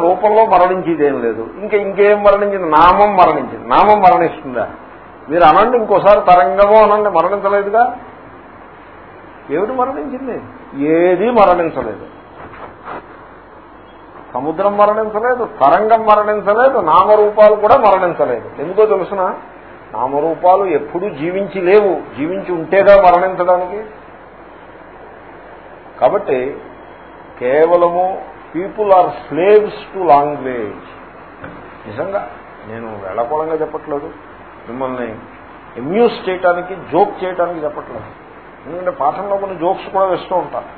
రూపంలో మరణించేదేం ఏం లేదు. ఇంకా ఇంకేం మరణించింది? నామం మరణించింది. నామం మరణిస్తుందా? మీరు అనండి ఇంకోసారి తరంగమో అనండి మరణించలేదుగా? ఏమిటి మరణించింది? ఏది మరణించలేదు. సముద్రం మరణించలేదు తరంగం మరణించలేదు నామరూపాలు కూడా మరణించలేదు. ఎందుకో తెలుసిన? నామరూపాలు ఎప్పుడూ జీవించి లేవు. జీవించి ఉంటేగా మరణించడానికి. కాబట్టి కేవలము people are slaves to language. నిజంగా నేను వేళకోళంగా చెప్పట్లేదు. మిమ్మల్ని అమ్యూజ్ చేయటానికి జోక్ చేయటానికి చెప్పట్లేదు. ఎందుకంటే పాఠంలో కొన్ని జోక్స్ కూడా వేస్తూ ఉంటారు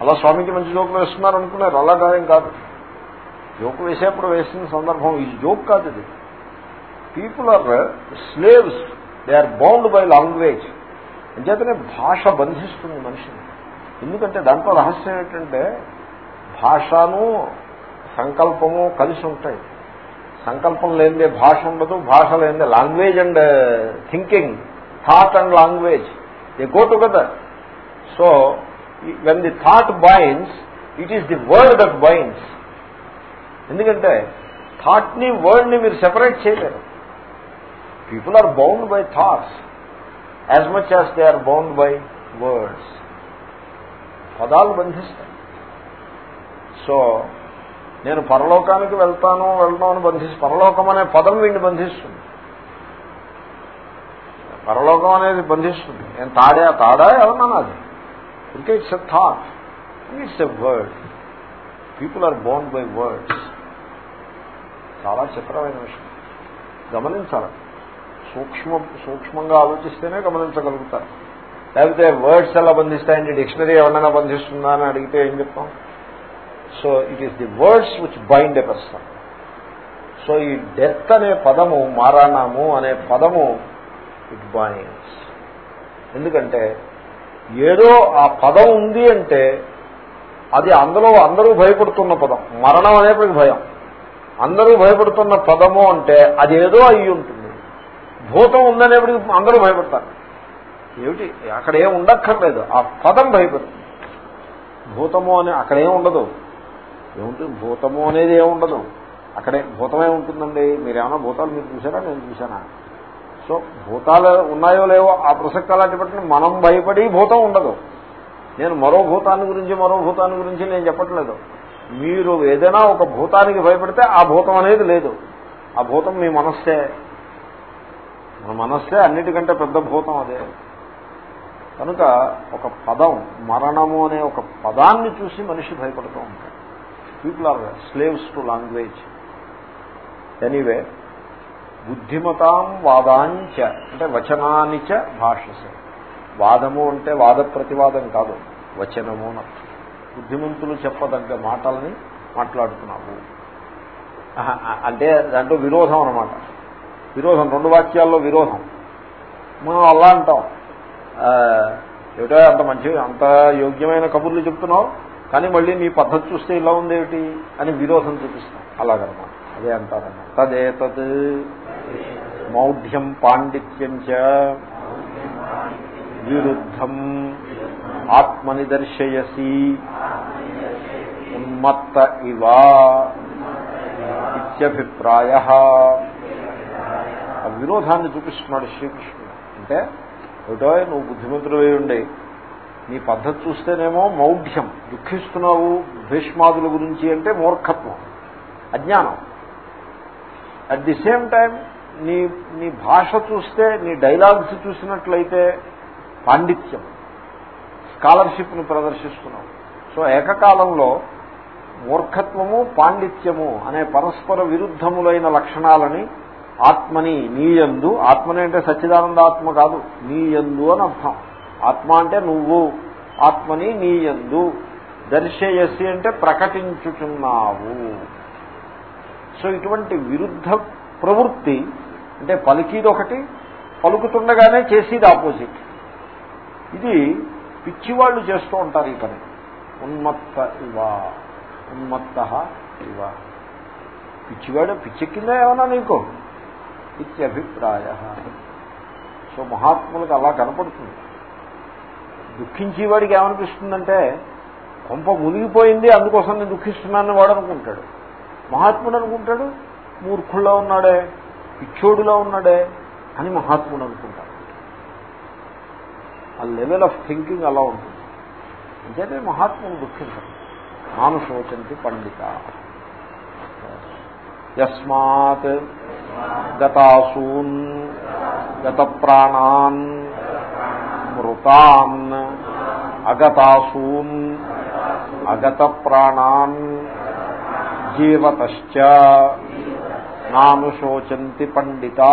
అలా స్వామికి మంచి జోకులు వేస్తున్నారు అనుకున్నారు అలా కాదేం కాదు. జోకు వేసేప్పుడు వేసిన సందర్భం ఇది జోక్ కాదు ఇది. People are slaves they are bound by language. అంచేతనే భాష బంధిస్తుంది మనిషిని. ఎందుకంటే దాంట్లో రహస్యం ఏంటంటే భాషను సంకల్పము కలిసి ఉంటాయి. సంకల్పం లేనిదే భాష ఉండదు భాష లేనిదే language and thinking thought and language they go together so when the thought binds it is the word that binds ఎందుకంటే థాట్ని వర్డ్ని మీరు సెపరేట్ చేయలేరు. People are bound by thoughts as much as they are bound by words పదాలు బంధిస్తాయి. So నేను పరలోకానికి వెళ్తాను వెళ్తాను అని పరలోకం అనే పదం వీడిని బంధిస్తుంది. పరలోకం అనేది బంధిస్తుంది. నేను తాడా తాడా ఎవరన్నాను అది ఇంకా it's a thought it's a word people are born by words చాలా చిత్రమైన విషయం. గమనించాలి. సూక్ష్మ సూక్ష్మంగా ఆలోచిస్తేనే గమనించగలుగుతారు. లేకపోతే వర్డ్స్ ఎలా బంధిస్తాయండి డిక్షనరీ ఎవరైనా బంధిస్తుందా అని అడిగితే ఏం చెప్తాం? So it is the words which bind a person so ఈ డెత్ అనే పదము మారాణము అనే పదము ఇట్ బైండ్స్ ఎందుకంటే ఏదో ఆ పదం ఉంది అంటే అది అందులో అందరూ భయపడుతున్న పదం. మరణం అనేప్పటికి భయం. అందరూ భయపడుతున్న పదము అంటే అది ఏదో అయి ఉంటుంది. భూతం ఉందనేప్పటికి అందరూ భయపడతారు. ఏమిటి? అక్కడ ఏం ఉండక్కర్లేదు. ఆ పదం భయపడుతుంది. భూతము అని అక్కడేం ఉండదు. ఏముంటుంది భూతము అనేది ఏముండదు అక్కడే భూతమే ఉంటుందండి. మీరేమన్నా భూతాలు మీరు చూసారా నేను చూసానా సో భూతాలు ఉన్నాయో లేవో ఆ ప్రసక్తి అలాంటి బట్టి మనం భయపడి భూతం ఉండదు. నేను మరో భూతాన్ని గురించి మరో భూతాన్ని గురించి నేను చెప్పట్లేదు. మీరు ఏదైనా ఒక భూతానికి భయపడితే ఆ భూతం అనేది లేదు. ఆ భూతం మీ మనస్సే. మన మనస్సే అన్నిటికంటే పెద్ద భూతం అదే. కనుక ఒక పదం మరణము అనే ఒక పదాన్ని చూసి మనిషి భయపడుతూ ఉంటాడు. People are slaves to language anyway బుద్ధిమతాం వాదాంచ అంటే వచనానిచ భాషసే వాదము అంటే వాద ప్రతివాదం కాదు వచనము అని బుద్ధిమంతులు చెప్పదగ్గ మాటల్ని మాట్లాడుతున్నావు అంటే దాంట్లో విరోధం అనమాట విరోధం రెండు వాక్యాల్లో విరోధం మనం అలా అంటాం ఏమిటో అంత మంచి అంత యోగ్యమైన కబుర్లు చెప్తున్నావు కానీ మళ్ళీ నీ పద్ధతి చూస్తే ఇలా ఉందేమిటి అని విరోధం చూపిస్తాం. అలాగనమాట. అదే అంటారన్నమాట. తదేతత్ మౌఢ్యం పాండిత్యం చ విరుద్ధం ఆత్మని దర్శయసి ఉన్మత్త ఇవా ఇత్యభిప్రాయ. విరోధాన్ని చూపిస్తున్నాడు శ్రీకృష్ణుడు. అంటే ఒకటో నువ్వు బుద్ధిమంతుడు ఉండి. నీ పద్ధతి చూస్తేనేమో మౌఢ్యం. దుఃఖిస్తున్నావు భీష్మాదుల గురించి అంటే మూర్ఖత్వం అజ్ఞానం. అట్ ది సేమ్ టైం నీ నీ భాష చూస్తే నీ డైలాగ్స్ చూసినట్లయితే పాండిత్యం స్కాలర్షిప్ను ప్రదర్శిస్తున్నావు. సో ఏకకాలంలో మూర్ఖత్వము పాండిత్యము అనే పరస్పర విరుద్ధములైన లక్షణాలని ఆత్మని నీయందు ఆత్మని అంటే సచ్చిదానంద ఆత్మ కాదు నీయందు అని అర్థం. ఆత్మ అంటే నువ్వు ఆత్మని నీయందు దర్శయసి అంటే ప్రకటించుచున్నావు. సో ఇటువంటి విరుద్ధ ప్రవృత్తి అంటే పలికిది ఒకటి పలుకుతుండగానే చేసేది ఆపోజిట్. ఇది పిచ్చివాళ్ళు చేస్తూ ఉంటారు ఈ పని. ఉన్మత్త ఇవా ఉన్మత్త ఇవా. పిచ్చివాడు పిచ్చెక్కిందా ఏమన్నా నీకు? ఇత్యభిప్రాయ. సో మహాత్ములకు అలా కనపడుతుంది. దుఃఖించేవాడికి ఏమనిపిస్తుందంటే కొంప మునిగిపోయింది అందుకోసం నేను దుఃఖిస్తున్నానని వాడు అనుకుంటాడు. మహాత్ముడు అనుకుంటాడు మూర్ఖుల్లో ఉన్నాడే పిచ్చోడులో ఉన్నాడే అని మహాత్ముడు అనుకుంటాడు. ఆ లెవెల్ ఆఫ్ థింకింగ్ అలా ఉంటుంది. అంటేనే మహాత్ములు దుఃఖించరు నాను శోచంతి పండిత. యస్మాత్ గతాసూన్ గత ప్రాణాన్ మృతాన్ అగతాసూన్ అగత ప్రాణాన్ జీవతశ్చ నానుశోచంతి పండితా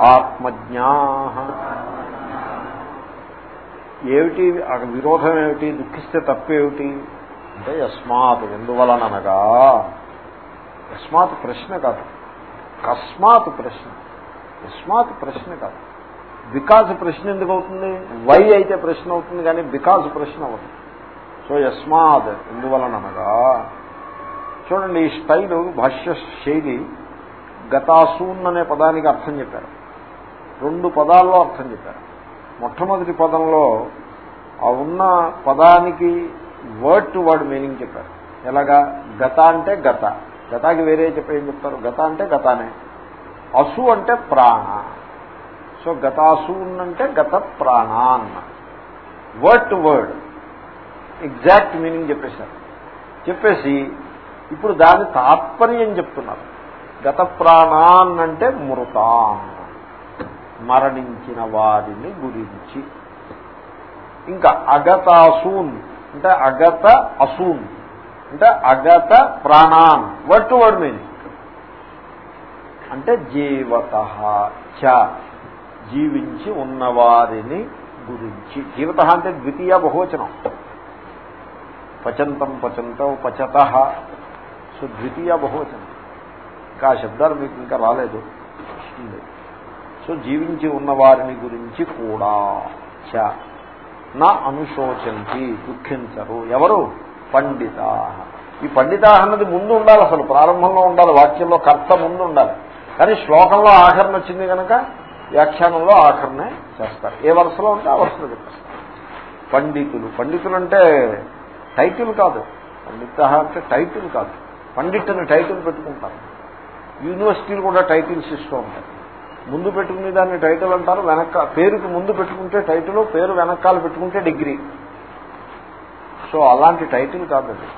ఆత్మజ్ఞా ఏమిటి? విరోధం ఏమిటి? దుఃఖిస్తే తప్పేమిటి? అంటే యస్మాత్ ఎందువలనగా యస్మాత్ ప్రశ్న కాదు. కస్మాత్ ప్రశ్న. యస్మాత్ ప్రశ్న కాదు. బికాజ్ ప్రశ్న ఎందుకు అవుతుంది? వై అయితే ప్రశ్న అవుతుంది కానీ బికాజ్ ప్రశ్న అవుతుంది సో యస్మాద్ ఎందువలనగా చూడండి ఈ స్టైలు భాష్య శైలి గతాసూన్ అనే పదానికి అర్థం చెప్పారు. రెండు పదాల్లో అర్థం చెప్పారు. మొట్టమొదటి పదంలో ఆ ఉన్న పదానికి వర్డ్ టు వర్డ్ మీనింగ్ చెప్పారు. ఎలాగా? గత అంటే గత. గతాకి వేరే చెప్పి ఏం చెప్తారు? గత అంటే గతానే. అసు అంటే ప్రాణ. సో గతాసూన్ అంటే గత ప్రాణాన్ word to word exact meaning చెప్పేశారు. చెప్పేసి ఇప్పుడు దాని తాత్పర్యం చెప్తున్నారు. గత ప్రాణాన్ అంటే మృతాన్ మరణించిన వారిని గురించి. ఇంకా అగతాసూన్ అంటే అగత అసూన్ అంటే అగత ప్రాణాన్. వర్డ్ టు వర్డ్ మీనింగ్ అంటే జీవత చ. జీవించి ఉన్నవారిని గురించి. జీవిత అంటే ద్వితీయ బహువచనం. పచంతం పచంతం పచత. సో ద్వితీయ బహువచనం. ఇంకా ఆ శబ్దాలు మీకు ఇంకా రాలేదు. వస్తుంది సో జీవించి ఉన్నవారిని గురించి కూడా. చ. నా అనుశోచించి దుఃఖించరు. ఎవరు? పండిత. ఈ పండిత అన్నది ముందు ఉండాలి అసలు. ప్రారంభంలో ఉండాలి. వాక్యంలో కర్త ముందు ఉండాలి. కానీ శ్లోకంలో ఆఖరణ వచ్చింది కనుక వ్యాఖ్యానంలో ఆఖరణే చేస్తారు. ఏ వరుసలో ఉంటే ఆ వరుసలో చెప్పేస్తారు. పండితులు. పండితులు అంటే టైటిల్ కాదు. పండిత అంటే టైటిల్ కాదు. పండిట్ అని టైటిల్ పెట్టుకుంటారు. యూనివర్సిటీలు కూడా టైటిల్స్ ఇస్తూ ఉంటాయి. ముందు పెట్టుకునే దాన్ని టైటిల్ అంటారు వెనక పేరుకి ముందు పెట్టుకుంటే టైటిల్ పేరు వెనకాల పెట్టుకుంటే డిగ్రీ. సో అలాంటి టైటిల్ కాదు అది.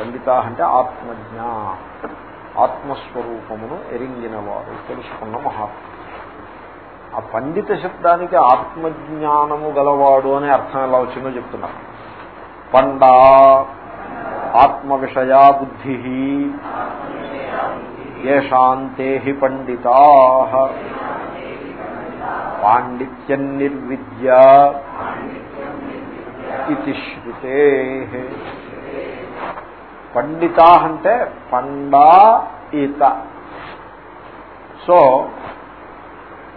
పండిత అంటే ఆత్మజ్ఞ. ఆత్మస్వరూపమును ఎరింగిన వారు తెలుసుకున్న మహాత్మ ఆ పండిత శబ్దానికి ఆత్మజ్ఞానము గలవాడు అనే అర్థం ఎలా వచ్చిందో చెప్తున్నారు పండా ఆత్మ విషయా బుద్ధి ఏషాంతే పండితా పాండిత్యం నిర్విద్య ఇది శ్రుతే పండితా అంటే పండా ఈత. సో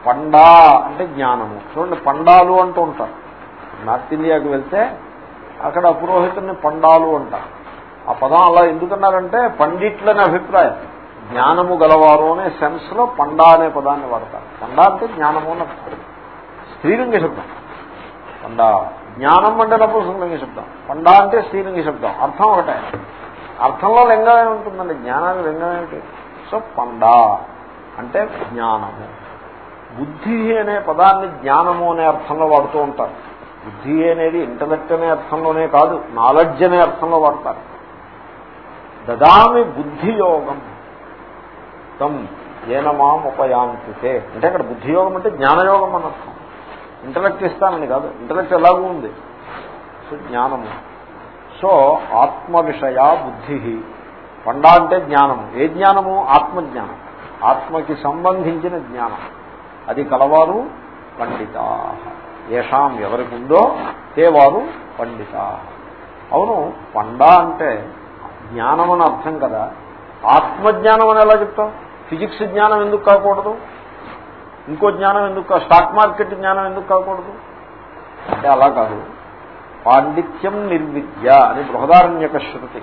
పండా అంటే జ్ఞానము. చూడండి పండాలు అంటూ ఉంటారు. నార్త్ ఇండియాకి వెళ్తే అక్కడ పురోహితుని పండాలు అంటారు. ఆ పదం అలా ఎందుకన్నారంటే పండిట్లని అభిప్రాయం. జ్ఞానము గలవారు అనే సెన్స్లో పండా అనే పదాన్ని వాడతారు. పండా అంటే జ్ఞానము అని అర్థం స్త్రీలింగ శబ్దం. పండా. జ్ఞానం అంటే నపుంసలింగ శబ్దం. పండా అంటే స్త్రీలింగ శబ్దం. అర్థం ఒకటే. అర్థంలో లింగమే ఉంటుందండి? జ్ఞానానికి లింగం ఏమిటి? సో పండా అంటే జ్ఞానము. బుద్ధి అనే పదాన్ని జ్ఞానము అనే అర్థంలో వాడుతూ ఉంటారు. బుద్ధి అనేది ఇంటలెక్ట్ అనే అర్థంలోనే కాదు నాలెడ్జ్ అనే అర్థంలో వాడతారు. దదామి బుద్ధియోగం. తమ్ ఏనమాం ఉపయాంతితే. అంటే అక్కడ బుద్ధియోగం అంటే జ్ఞానయోగం అని అర్థం. ఇంటలెక్ట్ ఇస్తానని కాదు ఇంటలెక్ట్ ఎలాగూ ఉంది? సో జ్ఞానము. సో ఆత్మ విషయ బుద్ధి పండా అంటే జ్ఞానము. ఏ జ్ఞానము? ఆత్మజ్ఞానం. ఆత్మకి సంబంధించిన జ్ఞానం. అది కలవారు పండిత. ఏషాం ఎవరికి ఉందో తేవారు పండిత. అవును పండ అంటే జ్ఞానం అని అర్థం కదా. ఆత్మజ్ఞానం అని ఎలా చెప్తాం? ఫిజిక్స్ జ్ఞానం ఎందుకు కాకూడదు? ఇంకో జ్ఞానం ఎందుకు స్టాక్ మార్కెట్ జ్ఞానం ఎందుకు కాకూడదు? అంటే అలా కాదు. పాండిత్యం నిర్విద్య అని బృహదారణ్యక శృతి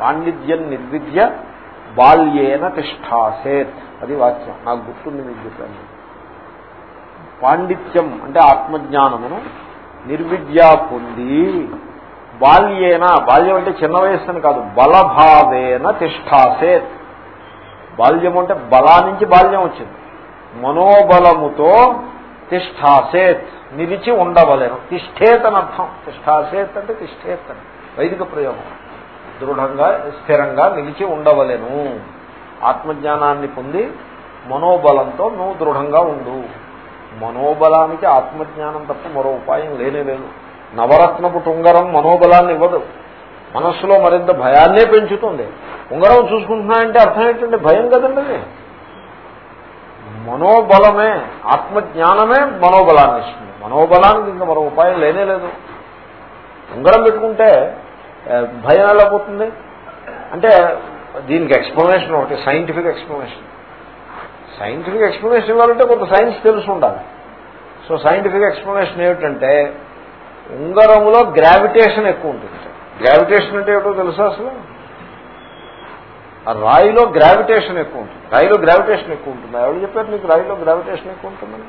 పాండిత్యం నిర్విద్య బాల్యేన తిష్టాసేత్ అది వాక్యం. నాకు గుర్తుంది మీకు చెప్పాను. పాండిత్యం అంటే ఆత్మజ్ఞానమును నిర్విద్యా పొంది బాల్యేన బాల్యం అంటే చిన్న వయస్సు అని కాదు బలభావేన తిష్టాసేత్ బాల్యం అంటే బలా నుంచి బాల్యం వచ్చింది. మనోబలముతో తిష్టాసేత్ నిలిచి ఉండవలేను. తిష్టేత్ అని అర్థం తిష్టాసేత్ అంటే తిష్టేత్ అని వైదిక ప్రయోగం. దృఢంగా స్థిరంగా నిలిచి ఉండవలేను. ఆత్మజ్ఞానాన్ని పొంది మనోబలంతో నువ్వు దృఢంగా ఉండు. మనోబలానికి ఆత్మజ్ఞానం తప్ప మరో ఉపాయం లేనే లేదు. నవరత్నపు టుంగరం మనోబలాన్ని ఇవ్వదు. మనస్సులో మరింత భయాన్నే పెంచుతుంది. ఉంగరం చూసుకుంటున్నాయంటే అర్థం ఏంటంటే భయం కదండి మనోబలమే ఆత్మజ్ఞానమే మనోబలాన్ని ఇస్తుంది. మనోబలానికి ఇంకా మరో ఉపాయం లేనే లేదు. ఉంగరం పెట్టుకుంటే భయం ఎలా పోతుంది? అంటే దీనికి ఎక్స్ప్లెనేషన్ ఒకటి సైంటిఫిక్ ఎక్స్ప్లెనేషన్. సైంటిఫిక్ ఎక్స్ప్లెనేషన్ ఇవ్వాలంటే కొంత సైన్స్ తెలుసు ఉండాలి. సో సైంటిఫిక్ ఎక్స్ప్లెనేషన్ ఏమిటంటే ఉంగరములో గ్రావిటేషన్ ఎక్కువ ఉంటుంది. గ్రావిటేషన్ అంటే ఏమిటో తెలుసా అసలు? ఆ రాయిలో గ్రావిటేషన్ ఎక్కువ ఉంటుంది. రాయిలో గ్రావిటేషన్ ఎక్కువ ఉంటుంది? ఎవరు చెప్పారు మీకు రాయిలో గ్రావిటేషన్ ఎక్కువ ఉంటుందని?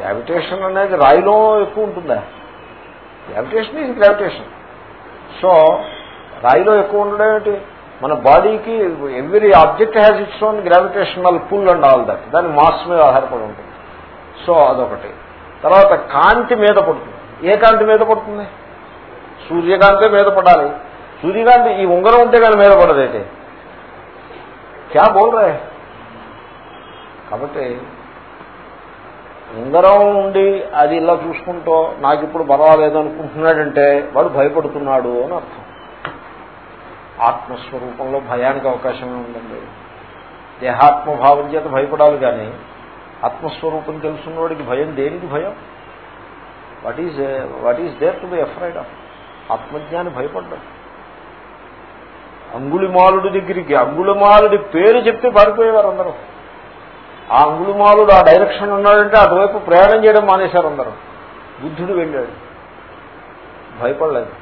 గ్రావిటేషన్ అనేది రాయిలో ఎక్కువ ఉంటుందా? Gravitation is gravitation. సో రాయిలో ఎక్కువ ఉండడం ఏంటి మన బాడీకి every object has its own gravitational pull and all that. దాని మాస్ మీద ఆధారపడి ఉంటుంది. సో అదొకటి. తర్వాత కాంతి మీద పడుతుంది. ఏ కాంతి మీద పడుతుంది? సూర్యకాంతి మీద పడాలి. సూర్యకాంతి ఈ ఉంగరం ఉంటే కానీ మీద పడదైతే క్యా బోల్ రే? కాబట్టి ఉంగరం ఉండి అది ఇలా చూసుకుంటూ నాకు ఇప్పుడు పర్వాలేదు అనుకుంటున్నాడంటే వాడు భయపడుతున్నాడు అని అర్థం. ఆత్మస్వరూపంలో భయానికి అవకాశమే ఉందండి. దేహాత్మభావం చేత భయపడాలి కానీ ఆత్మస్వరూపం తెలుసున్నవాడికి భయం దేనికి భయం? What is what is there to be afraid of ఆత్మజ్ఞాని భయపడ్డాడు. అంగుళిమాలుడి దగ్గరికి అంగుళిమాలుడి పేరు చెప్తే పారిపోయేవారు అందరూ. ఆ అంగుళిమాలుడు ఆ డైరెక్షన్ ఉన్నాడంటే అటువైపు ప్రయాణం చేయడం మానేశారు అందరూ. బుద్ధుడు వెళ్ళాడు. భయపడలేదు.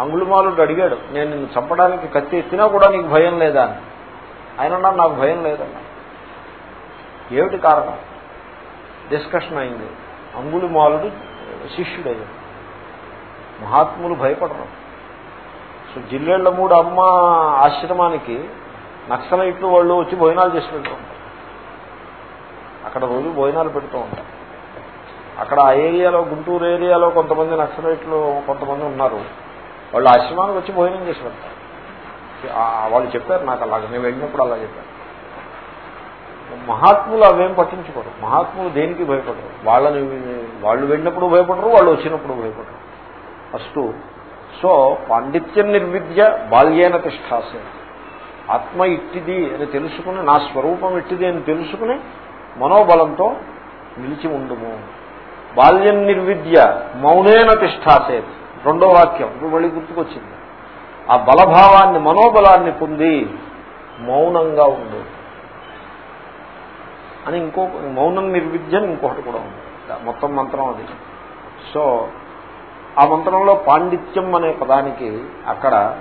అంగుళిమాలుడు అడిగాడు నేను నిన్ను చంపడానికి కత్తి ఎత్తినా కూడా నీకు భయం లేదా? అని. ఆయన నాకు భయం లేదన్నా. ఏమిటి కారణం? డిస్కషన్ అయింది. అంగుళిమాలుడు శిష్యుడయ్యాడు. మహాత్ములు భయపడరు. సో జిల్లేళ్ళ మూడు అమ్మ ఆశ్రమానికి నక్సలైట్లు వాళ్ళు వచ్చి భోజనాలు చేసి పెడుతూ ఉంటారు. అక్కడ రోజు భోజనాలు పెడుతూ ఉంటారు. అక్కడ ఆ ఏరియాలో గుంటూరు ఏరియాలో కొంతమంది నక్సలైట్లు కొంతమంది ఉన్నారు. వాళ్ళు ఆశ్రమానికి వచ్చి భోజనం చేసి పెడతారు వాళ్ళు చెప్పారు నాకు అలాగ నేను వెళ్ళినప్పుడు అలా చెప్పారు. మహాత్ములు అవేం పట్టించుకోరు. మహాత్ములు దేనికి భయపడరు? వాళ్ళని వాళ్ళు వెళ్ళినప్పుడు భయపడరు వాళ్ళు వచ్చినప్పుడు భయపడరు. ఫస్ట్ సో పాండిత్యం నిర్విద్య బాల్యేన తిష్టాసే. ఆత్మ ఇట్టిది అని తెలుసుకుని నా స్వరూపం ఇట్టిది అని తెలుసుకుని మనోబలంతో నిలిచి ఉండుము. బాల్యం నిర్విద్య మౌనేన తిష్టాసేది రెండో వాక్యం ఇప్పుడు మళ్ళీ గుర్తుకొచ్చింది. ఆ బలభావాన్ని మనోబలాన్ని పొంది మౌనంగా ఉండు. అని ఇంకో మౌనం నిర్విద్యం ఇంకొకటి కూడా ఉంది. మొత్తం మంత్రం అది. సో ఆ మంత్రంలో పాండిత్యం అనే పదానికి అక్కడ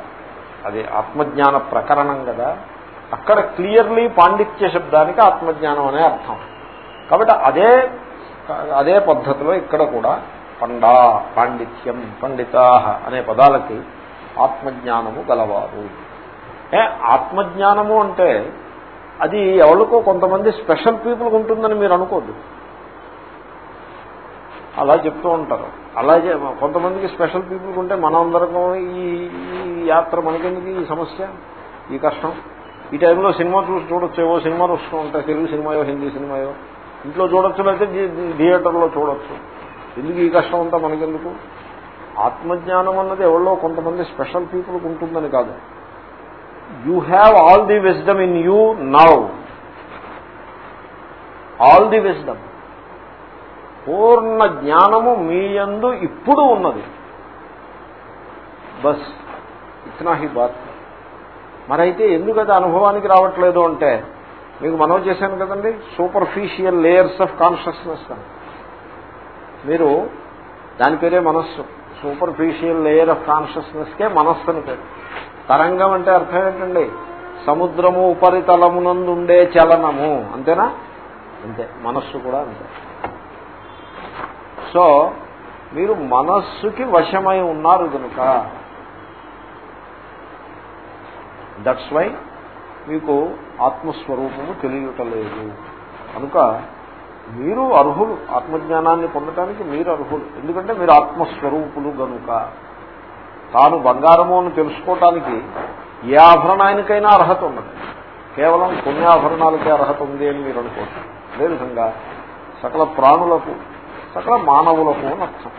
అది ఆత్మజ్ఞాన ప్రకరణం కదా. అక్కడ క్లియర్లీ పాండిత్య శబ్దానికి ఆత్మజ్ఞానం అనే అర్థం. కాబట్టి అదే అదే పద్ధతిలో ఇక్కడ కూడా పండా పాండిత్యం పండితా అనే పదాలకి ఆత్మజ్ఞానము గలవారు. ఏ ఆత్మజ్ఞానము అంటే అది ఎవరికో కొంతమంది స్పెషల్ పీపుల్కి ఉంటుందని మీరు అనుకోద్దు. అలా చెప్తూ ఉంటారు. అలాగే కొంతమందికి స్పెషల్ పీపుల్కి ఉంటే మనందరం ఈ యాత్ర మనకెందుకు? ఈ సమస్య? ఈ కష్టం? ఈ టైంలో సినిమా చూసి చూడొచ్చేవో సినిమా సినిమాలు వస్తూ ఉంటాయి. తెలుగు సినిమాయో హిందీ సినిమాయో. ఇంట్లో చూడొచ్చు లేకపోతే థియేటర్లో చూడొచ్చు. ఎందుకు ఈ కష్టం అంతా మనకెందుకు? ఆత్మజ్ఞానం అన్నది ఎవరో కొంతమంది స్పెషల్ పీపుల్కి ఉంటుందని కాదు. You have all the wisdom in you now all the wisdom పూర్ణ జ్ఞానము మీ యందు ఇప్పుడు ఉన్నది. బస్ ఇట్నా హీ బాత్ మరైతే ఎందుకు అది అనుభవానికి రావట్లేదు అంటే మీకు మనం చేశాను కదండి? సూపర్ఫిషియల్ లేయర్స్ ఆఫ్ కాన్షియస్నెస్ అని మీరు దాని పేరే మనస్సు. సూపర్ఫిషియల్ లేయర్ ఆఫ్ కాన్షియస్నెస్కే మనస్సు అని పేరు. తరంగం అంటే అర్థం ఏంటండి? సముద్రము ఉపరితలమునందుండే చలనము. అంతేనా? అంతే. మనస్సు కూడా అంతే. సో మీరు మనస్సుకి వశమై ఉన్నారు కనుక దట్స్ వై మీకు ఆత్మస్వరూపము తెలియటలేదు కనుక మీరు అర్హులు ఆత్మజ్ఞానాన్ని పొందటానికి మీరు అర్హులు. ఎందుకంటే మీరు ఆత్మస్వరూపులు గనుక. తాను బంగారము అని తెలుసుకోవటానికి ఏ ఆభరణానికైనా అర్హత ఉన్నది. కేవలం కొన్ని ఆభరణాలకే అర్హత ఉంది అని మీరు అనుకోవచ్చు అదేవిధంగా సకల ప్రాణులకు సకల మానవులకు అని అర్థం.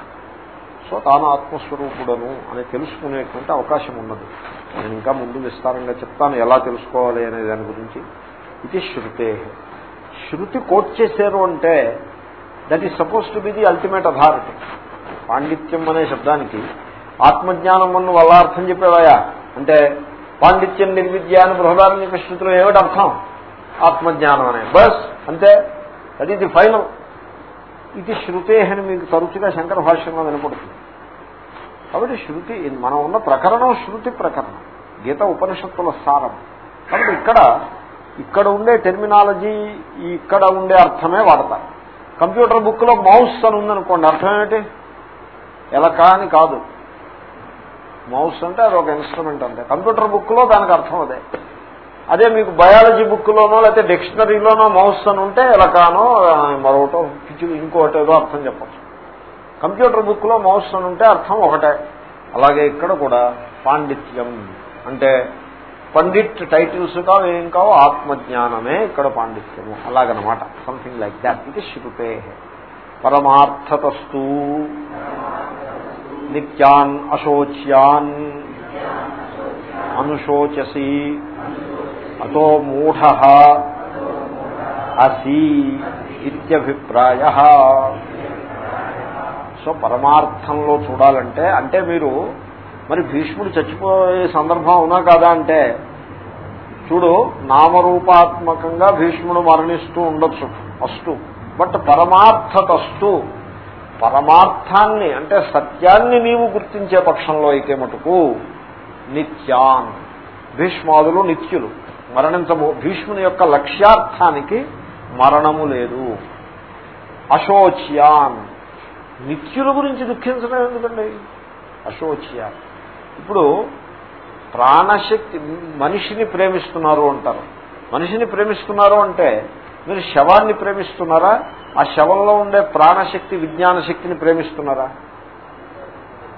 సో తాను ఆత్మస్వరూపుడను అని తెలుసుకునేటువంటి అవకాశం ఉన్నది. నేను ఇంకా ముందు విస్తారంగా చెప్తాను ఎలా తెలుసుకోవాలి అనే దాని గురించి. ఇది శృతే. శృతి కోట్ చేశారు అంటే that is suppose to be the ultimate authority పాండిత్యం అనే శబ్దానికి ఆత్మజ్ఞానం అన్న వల్ల అర్థం చెప్పేవాయా? అంటే పాండిత్యం నిర్విద్య అని బృహదార్మిక శృతిలో ఏమిటి అర్థం? ఆత్మజ్ఞానం అనే. బస్ అంతే. అది ఇది ఫైనల్ ఇది శృతే అని మీకు తరచుగా శంకర భాష్యంలో వినపడుతుంది. కాబట్టి శృతి మనం ఉన్న ప్రకరణం శృతి ప్రకరణం. గీత ఉపనిషత్తుల సారం. కాబట్టి ఇక్కడ ఇక్కడ ఉండే టెర్మినాలజీ ఇక్కడ ఉండే అర్థమే వాడతారు. కంప్యూటర్ బుక్లో మౌస్ అని ఉందనుకోండి అర్థం ఏమిటి? ఎలక అని కాదు. మౌస్ అంటే అది ఒక ఇన్స్ట్రుమెంట్ అంతే. కంప్యూటర్ బుక్లో దానికి అర్థం అదే. అదే మీకు బయాలజీ బుక్ లోనో లేకపోతే డిక్షనరీలోనో మౌస్ అని ఉంటే ఎలకానో మరొకటో పిచ్చి ఇంకోటి ఏదో అర్థం చెప్పచ్చు. కంప్యూటర్ బుక్లో మౌస్ అని ఉంటే అర్థం ఒకటే. అలాగే ఇక్కడ కూడా పాండిత్యం అంటే పండిట్ టైటిల్స్ కావు ఏం కావు ఆత్మజ్ఞానమే ఇక్కడ పాండిత్యము. అలాగనమాట. సంథింగ్ లైక్ దాట్ ఇది శృతే. పరమార్థతస్తు. నిత్యాన్ అశోచ్యాన్. అనుశోచసి. అతో మూఢ. అసి ఇత్యభిప్రాయ. సో పరమార్థంలో చూడాలంటే అంటే మీరు మరి భీష్ముడు చచ్చిపోయే సందర్భం అవునా కాదా అంటే చూడు నామరూపాత్మకంగా భీష్ముడు మరణిస్తూ ఉండొచ్చు అస్తు. బట్ పరమార్థతస్తు. పరమార్థాన్ని అంటే సత్యాన్ని నీవు గుర్తించే పక్షంలో అయితే మటుకు నిత్యాన్. భీష్మాదులు నిత్యులు. మరణించము భీష్ముని యొక్క లక్ష్యార్థానికి మరణము లేదు. అశోచ్యాన్. నిత్యుల గురించి దుఃఖించడం ఎందుకండి? అశోచ్యాన్. ఇప్పుడు ప్రాణశక్తి మనిషిని ప్రేమిస్తున్నారు అంటారు. మనిషిని ప్రేమిస్తున్నారు అంటే మీరు శవాన్ని ప్రేమిస్తున్నారా? ఆ శవంలో ఉండే ప్రాణశక్తి విజ్ఞాన శక్తిని ప్రేమిస్తున్నారా?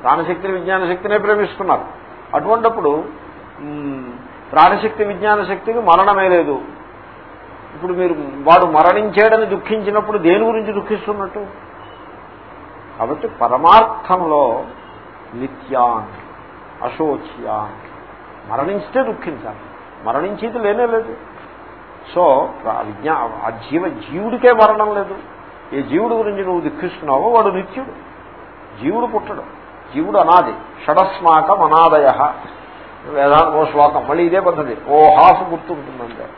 ప్రాణశక్తిని విజ్ఞాన శక్తినే ప్రేమిస్తున్నారు. అటువంటప్పుడు ప్రాణశక్తి విజ్ఞాన శక్తికి మరణమే లేదు. ఇప్పుడు మీరు వాడు మరణించాడని దుఃఖించినప్పుడు దేని గురించి దుఃఖిస్తున్నట్టు? కాబట్టి పరమార్థంలో నిత్యాన్. అశోచ్యా మరణించితే దుఃఖించాలి. మరణించేది లేనే లేదు. సో విజ్ఞా ఆ జీవ జీవుడికే మరణం లేదు. ఏ జీవుడు గురించి నువ్వు దుఃఖిస్తున్నావో వాడు నిత్యుడు. జీవుడు పుట్టడు. జీవుడు అనాది. షడస్మాకం అనాదయ. వేదాంత ఓ శ్లోకం. మళ్ళీ ఇదే పద్ధతి. ఓ హాఫ్ గుర్తుంటుందంటే.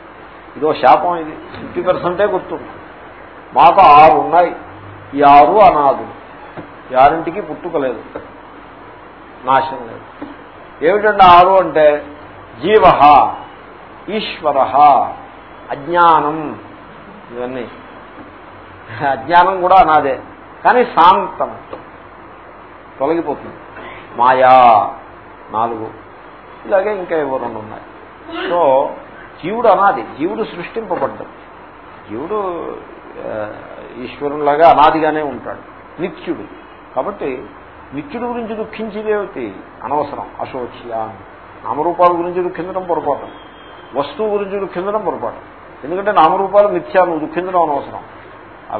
ఇదో శాపం ఇది. ఫిఫ్టీ పర్సెంటే గుర్తుంది. మాకు ఆరు ఉన్నాయి. ఈ ఆరు అనాదు. యారింటికి పుట్టుకలేదు నాశనం లేదు. ఏమిటంటే ఆరు అంటే జీవ ఈశ్వర అజ్ఞానం ఇవన్నీ. అజ్ఞానం కూడా నాదే కానీ శాంతం తొలగిపోతుంది. మాయా నాలుగు. ఇలాగే ఇంకా ఏవో రెండు ఉన్నాయి. సో జీవుడు అనాది జీవుడు సృష్టింపబడ్డాడు. జీవుడు ఈశ్వరులాగా అనాదిగానే ఉంటాడు. నిత్యుడు. కాబట్టి నిత్యుడు గురించి దుఃఖించేదేమిటి అనవసరం అశోచ్య నామరూపాల గురించి దుఃఖించడం పొరపాటు. వస్తువు గురించి దుఃఖించడం పొరపాటు. ఎందుకంటే నామరూపాలు నిత్యా నువ్వు దుఃఖించడం అనవసరం.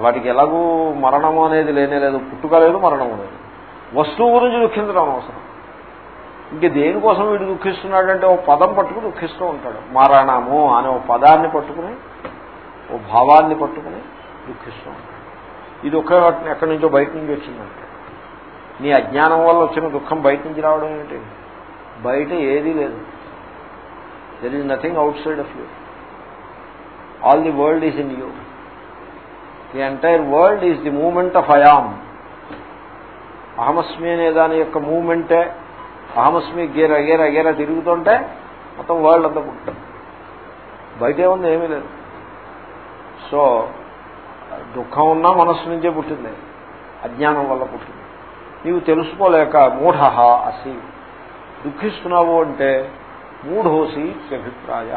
వాటికి ఎలాగూ మరణము అనేది లేనే లేదు పుట్టుక లేదు మరణము లేదు. వస్తువు గురించి దుఃఖించడం అనవసరం. ఇంక దేనికోసం వీడు దుఃఖిస్తున్నాడంటే ఓ పదం పట్టుకుని దుఃఖిస్తూ ఉంటాడు. మరణము అనే ఓ పదాన్ని పట్టుకుని ఓ భావాన్ని పట్టుకుని దుఃఖిస్తూ ఉంటాడు. ఇది ఒకే ఎక్కడి నుంచో బయట నుంచి వచ్చిందంటే. నీ అజ్ఞానం వల్ల వచ్చిన దుఃఖం బయట నుంచి రావడం ఏమిటి బయట ఏదీ లేదు. There is nothing outside of you all the world is in you the entire world is the moment of I am అహమస్మి అనే దాని యొక్క మూమెంటే అహమస్మి గేర గేర గేర తిరుగుతుంటే మొత్తం వరల్డ్ అంతా పుట్టారు బయటే ఉంది ఏమీ లేదు. సో దుఃఖం ఉన్నా మనస్సు నుంచే పుట్టింది. అజ్ఞానం వల్ల పుట్టింది. నీవు తెలుసుకోలేక మూఢ అసి. దుఃఖిస్తున్నావు అంటే మూఢోసి అభిప్రాయ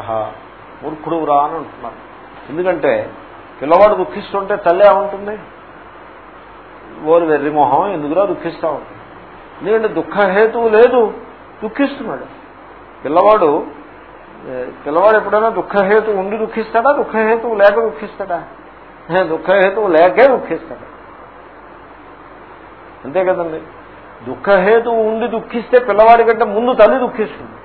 మూర్ఖుడురా అని అంటున్నారు. ఎందుకంటే పిల్లవాడు దుఃఖిస్తుంటే తల్లి ఏమంటుంది? ఓరు వెర్రిమోహం ఎందుకురా దుఃఖిస్తా ఉంటుంది ఎందుకంటే దుఃఖహేతువు లేదు దుఃఖిస్తున్నాడు. పిల్లవాడు పిల్లవాడు ఎప్పుడైనా దుఃఖహేతు ఉండి దుఃఖిస్తాడా? దుఃఖహేతువు లేక దుఃఖిస్తాడా? దుఃఖహేతువు లేకే దుఃఖిస్తాడు. అంతే కదండి. దుఃఖహేతువు ఉండి దుఃఖిస్తే పిల్లవాడి కంటే ముందు తల్లి దుఃఖిస్తుంది.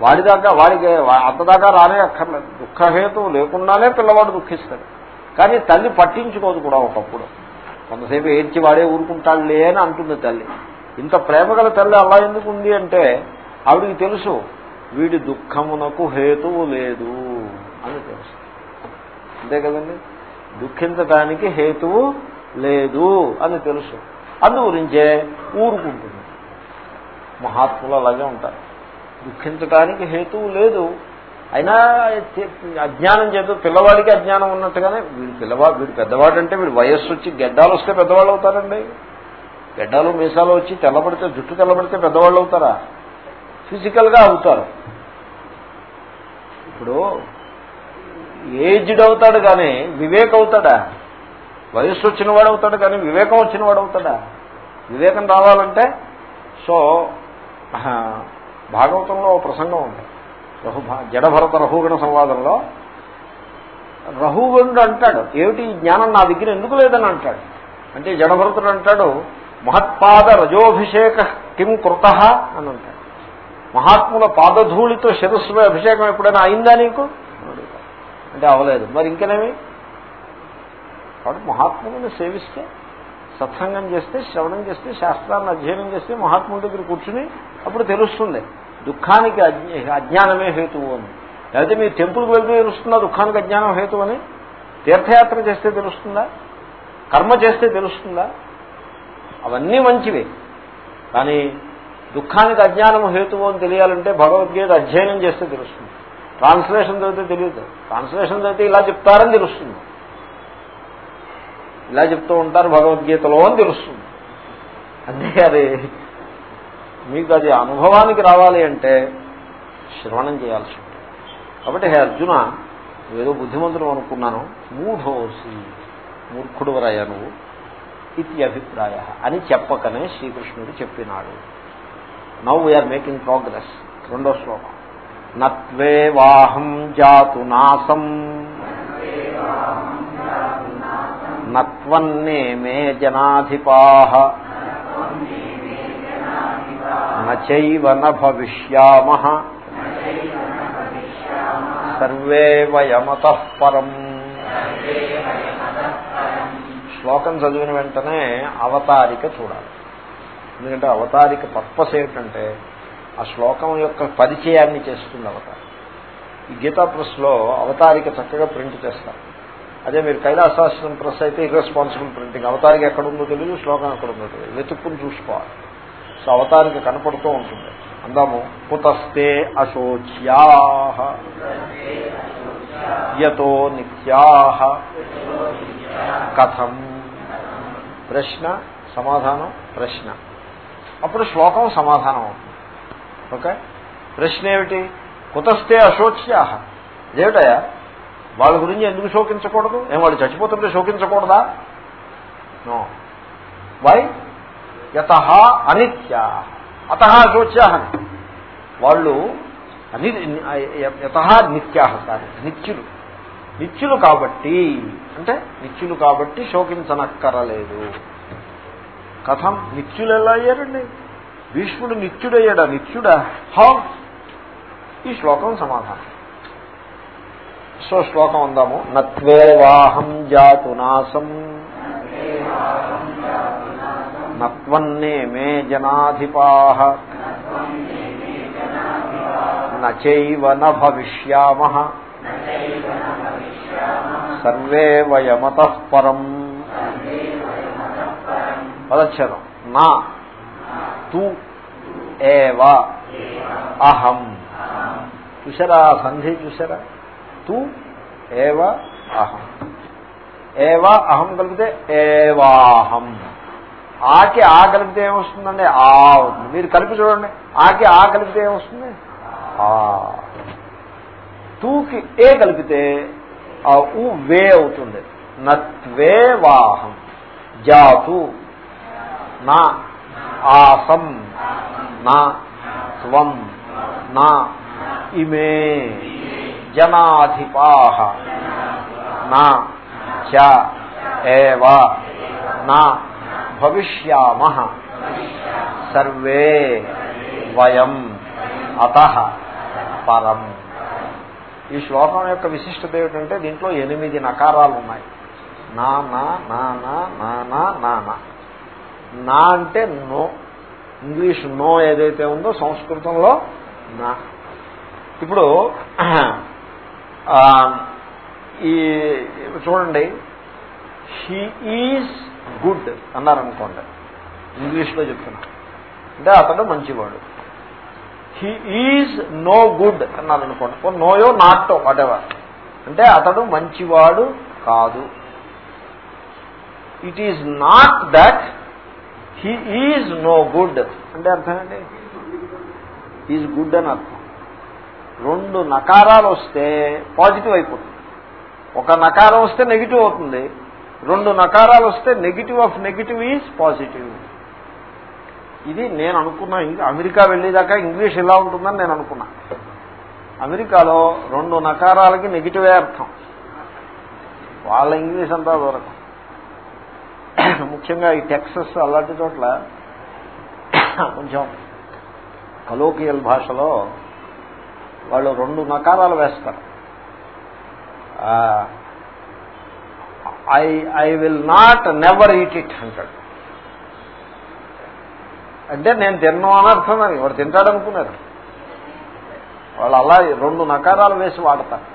వాడిదాకా వాడికి అంతదాకా రానే అక్కర్లేదు. దుఃఖహేతువు లేకుండానే పిల్లవాడు దుఃఖిస్తాడు. కానీ తల్లి పట్టించుకోదు కూడా ఒకప్పుడు. కొంతసేపు ఏడ్చి వాడే ఊరుకుంటాడులే అని అంటుంది తల్లి. ఇంత ప్రేమగల తల్లి అలా ఎందుకు ఉంది అంటే ఆవిడికి తెలుసు వీడి దుఃఖమునకు హేతువు లేదు అని తెలుసు. అంతే కదండి? దుఃఖించడానికి హేతువు లేదు అని తెలుసు. అందుగురించే ఊరుకుంటుంది. మహాత్ములు అలాగే ఉంటారు. దుఃఖించటానికి హేతువు లేదు. అయినా అజ్ఞానం చేత పిల్లవాడికి అజ్ఞానం ఉన్నట్టుగానే వీడు పిల్లవాడు వీడు పెద్దవాడు అంటే వీడు వయస్సు వచ్చి గెడ్డాలు వస్తే పెద్దవాళ్ళు అవుతారండి. గెడ్డాలు మీసాలు వచ్చి తెల్లబడితే జుట్టు తెల్లబడితే పెద్దవాళ్ళు అవుతారా? ఫిజికల్గా అవుతారు. ఇప్పుడు ఏజ్డ్ అవుతాడు కానీ వివేక్ అవుతాడా వయస్సు వచ్చిన వాడు అవుతాడు కానీ వివేకం వచ్చిన వాడు అవుతాడా వివేకం రావాలంటే సో భాగవతంలో ప్రసంగం ఉంది. రహు జడభరత రహుగణ సంవాదంలో రహుగణుడు అంటాడు ఏమిటి ఈ జ్ఞానం నా దగ్గర ఎందుకు లేదని అంటాడు? అంటే జడభరతుడు అంటాడు మహత్పాద రజోభిషేక కిం కృత అని అంటాడు. మహాత్ముల పాదధూళితో శిరస్సులో అభిషేకం ఎప్పుడైనా అయిందా నీకు? అంటే అవలేదు. మరి ఇంకనేమి? కాబట్టి మహాత్ములను సేవిస్తే సత్సంగం చేస్తే శ్రవణం చేస్తే శాస్త్రాన్ని అధ్యయనం చేస్తే మహాత్ముడి దగ్గర కూర్చుని అప్పుడు తెలుస్తుంది. దుఃఖానికి అజ్ఞానమే హేతువు అని. లేకపోతే మీరు టెంపుల్కి వెళ్తే తెలుస్తుందా దుఃఖానికి అజ్ఞానం హేతు అని? తీర్థయాత్ర చేస్తే తెలుస్తుందా? కర్మ చేస్తే తెలుస్తుందా? అవన్నీ మంచివే. కానీ దుఃఖానికి అజ్ఞానం హేతువు అని తెలియాలంటే భగవద్గీత అధ్యయనం చేస్తే తెలుస్తుంది. ట్రాన్స్లేషన్ చదివితే తెలియదు. ట్రాన్స్లేషన్ చదివితే ఇలా చెప్తారని తెలుస్తుంది. ఇలా చెప్తూ ఉంటారు భగవద్గీతలో అని తెలుస్తుంది. అంతేకాదు మీకు అది అనుభవానికి రావాలి అంటే శ్రవణం చేయాల్సి ఉంటుంది. కాబట్టి హే అర్జున ఏదో బుద్ధిమంతుడు అనుకున్నాను మూఢోసి మూర్ఖుడు వరయ్యా నువ్వు ఇది అభిప్రాయ అని చెప్పకనే శ్రీకృష్ణుడు చెప్పినాడు. నవ్ వీఆర్ మేకింగ్ ప్రోగ్రెస్ రెండో శ్లోకం. నత్వే వాహం జాతు నాసం. నత్వన్నే మే జనాధిపా నైవ న భవిష్యామ సర్వే వయమత పరం. శ్లోకం చదివిన వెంటనే అవతారిక చూడాలి. ఎందుకంటే అవతారిక పర్పస్ ఏమిటంటే ఆ శ్లోకం యొక్క పరిచయాన్ని చేస్తుంది అవతారం ఈ గీతా ప్రెస్లో అవతారిక చక్కగా ప్రింట్ చేస్తారు. అదే మీరు కైలాసాశ్రం ప్రెస్ అయితే ఇర్రెస్పాన్సిబుల్ ప్రింటింగ్ అవతారికి ఎక్కడుందో తెలియదు శ్లోకం ఎక్కడుందో తెలియదు వెతుక్కుని చూసుకోవాలి. సో అవతారిక కనపడుతూ ఉంటుంది. అందాము కుతస్తే అశోచ్యా యతో నిత్యా కథం. ప్రశ్న సమాధానం ప్రశ్న. అప్పుడు శ్లోకం సమాధానం అవుతుంది. ఓకే? ప్రశ్న ఏమిటి కుతస్తే అశోచ్యా. ఏమిటయా వాళ్ళ గురించి ఎందుకు శోకించకూడదు? ఏం వాళ్ళు చచ్చిపోతుంటే శోకించకూడదా? నో. వై? యత అనిత్య. అత శోచ్యాహని వాళ్ళు అని యత నిత్యాహ సారీ నిత్యులు. నిత్యులు కాబట్టి అంటే నిత్యులు కాబట్టి శోకించనక్కరలేదు. కథం నిత్యులు ఎలా అయ్యారండి? భీష్ముడు నిత్యుడయ్యాడా? నిత్యుడా? హా? ఈ శ్లోకం సమాధానం. సో శ్లోకం అందాము నత్వేవాహం జాతు నాసం నత్వన్నే మే జనాధిపా. నచైవ న భవిష్యామ. సర్వే వయమత పరం. పదచ్చరం నా. తు. ఏవ. అహం. చూసారా సంధి? చూసారా తు ఏవ అహం. ఏవ అహం కలిపితే ఏవాహం. ఆకి ఆ కలిపితే ఏమొస్తుందండి? ఆ అవుతుంది. మీరు కలిపి చూడండి. ఆకి ఆ కలిపితే ఏమొస్తుంది? ఆ. తూకి ఏ కలిపితే ఆ ఊ వే అవుతుంది. నత్వే వాహం. జాతు. నా ఆసం. నా త్వం నా ఇమే. జనాధిపాహ. నా చ ఏవ నా భవిష్యామ సర్వే వయం అత పరం. ఈ శ్లోకం యొక్క విశిష్టత ఏమిటంటే దీంట్లో ఎనిమిది నకారాలు ఉన్నాయి. నా నా నా నా నా నా నా నా. నా అంటే నో. ఇంగ్లీష్ నో ఏదైతే ఉందో సంస్కృతంలో నా. ఇప్పుడు ఈ చూడండి. హీ ఈజ్ గుడ్ అన్నారనుకోండి. ఇంగ్లీష్లో చెప్తున్నా. అంటే అతడు మంచివాడు. హీ ఈజ్ నో గుడ్ అన్నారనుకోండి. నోయో నాటో వాటెవర్ అంటే అతడు మంచివాడు కాదు. It is not that he is no good అంటే అర్థం ఏంటి? ఈజ్ గుడ్ అని అర్థం. రెండు నకారాలు వస్తే పాజిటివ్ అయిపోతుంది. ఒక నకారం వస్తే నెగిటివ్ అవుతుంది. రెండు నకారాలు వస్తే negative of negative is positive. ఇది నేను అనుకున్నా అమెరికా వెళ్ళేదాకా ఇంగ్లీష్ ఇలా ఉంటుందని నేను అనుకున్నా. అమెరికాలో రెండు నకారాలకి నెగిటివే అర్థం. వాళ్ళ ఇంగ్లీష్ అంతా దొరకం ముఖ్యంగా ఈ టెక్సస్ అలాంటి చోట్ల కొంచెం కలోకియల్ భాషలో వాళ్ళు రెండు నకారాలు వేస్తారు. I I will not never eat it అంటాడు. అంటే నేను తిన్నాను అని అర్థం అని వాడు తింటాడు అనుకున్నారు వాళ్ళు అలా రెండు నకారాలు వేసి వాడతారు.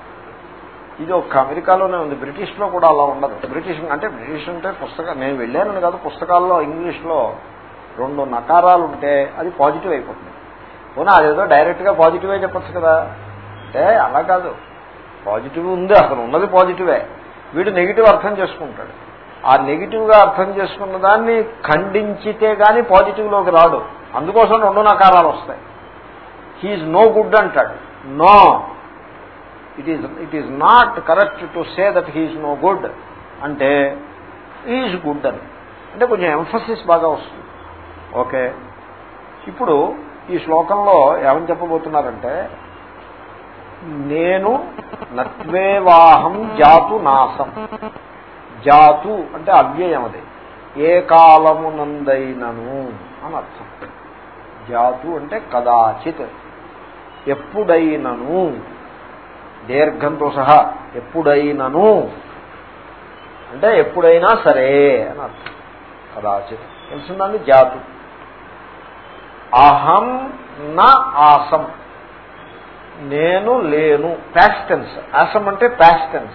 ఇది ఒక్క అమెరికాలోనే ఉంది. బ్రిటిష్లో కూడా అలా ఉండదు. బ్రిటిష్ అంటే బ్రిటిష్ అంటే పుస్తకం నేను వెళ్ళానని కాదు పుస్తకాల్లో ఇంగ్లీష్లో రెండు నకారాలు ఉంటే అది పాజిటివ్ అయిపోతుంది. పోనీ అదేదో డైరెక్ట్గా పాజిటివే చెప్పచ్చు కదా. అంటే అలా కాదు. పాజిటివ్ ఉంది అసలు ఉన్నది పాజిటివే వీడు నెగిటివ్ అర్థం చేసుకుంటాడు. ఆ నెగిటివ్గా అర్థం చేసుకున్న దాన్ని ఖండించితే గానీ పాజిటివ్లోకి రాడు. అందుకోసం రెండు నకారాలు వస్తాయి. హీఈస్ నో గుడ్ అంటాడు. No it is it is not correct to say that he is no good అంటే ఈజ్ గుడ్ అని. అంటే కొంచెం ఎంఫసిస్ బాగా వస్తుంది. ఓకే ఇప్పుడు ఈ శ్లోకంలో ఏమని చెప్పబోతున్నారంటే నేను నత్వేవాహం జాతు నాసం జాతు అంటే అవ్యయం అది. ఏ కాలమునందైనను అని అర్థం. జాతు అంటే కదాచిత్. ఎప్పుడైనను దీర్ఘంతో సహా ఎప్పుడైనను. అంటే ఎప్పుడైనా సరే అని అర్థం. కదాచిత్. తెలిసిందండి జాతు? అహం నా ఆసం. నేను లేను. ప్యాస్టెన్స్ ఆసం అంటే ప్యాస్టెన్స్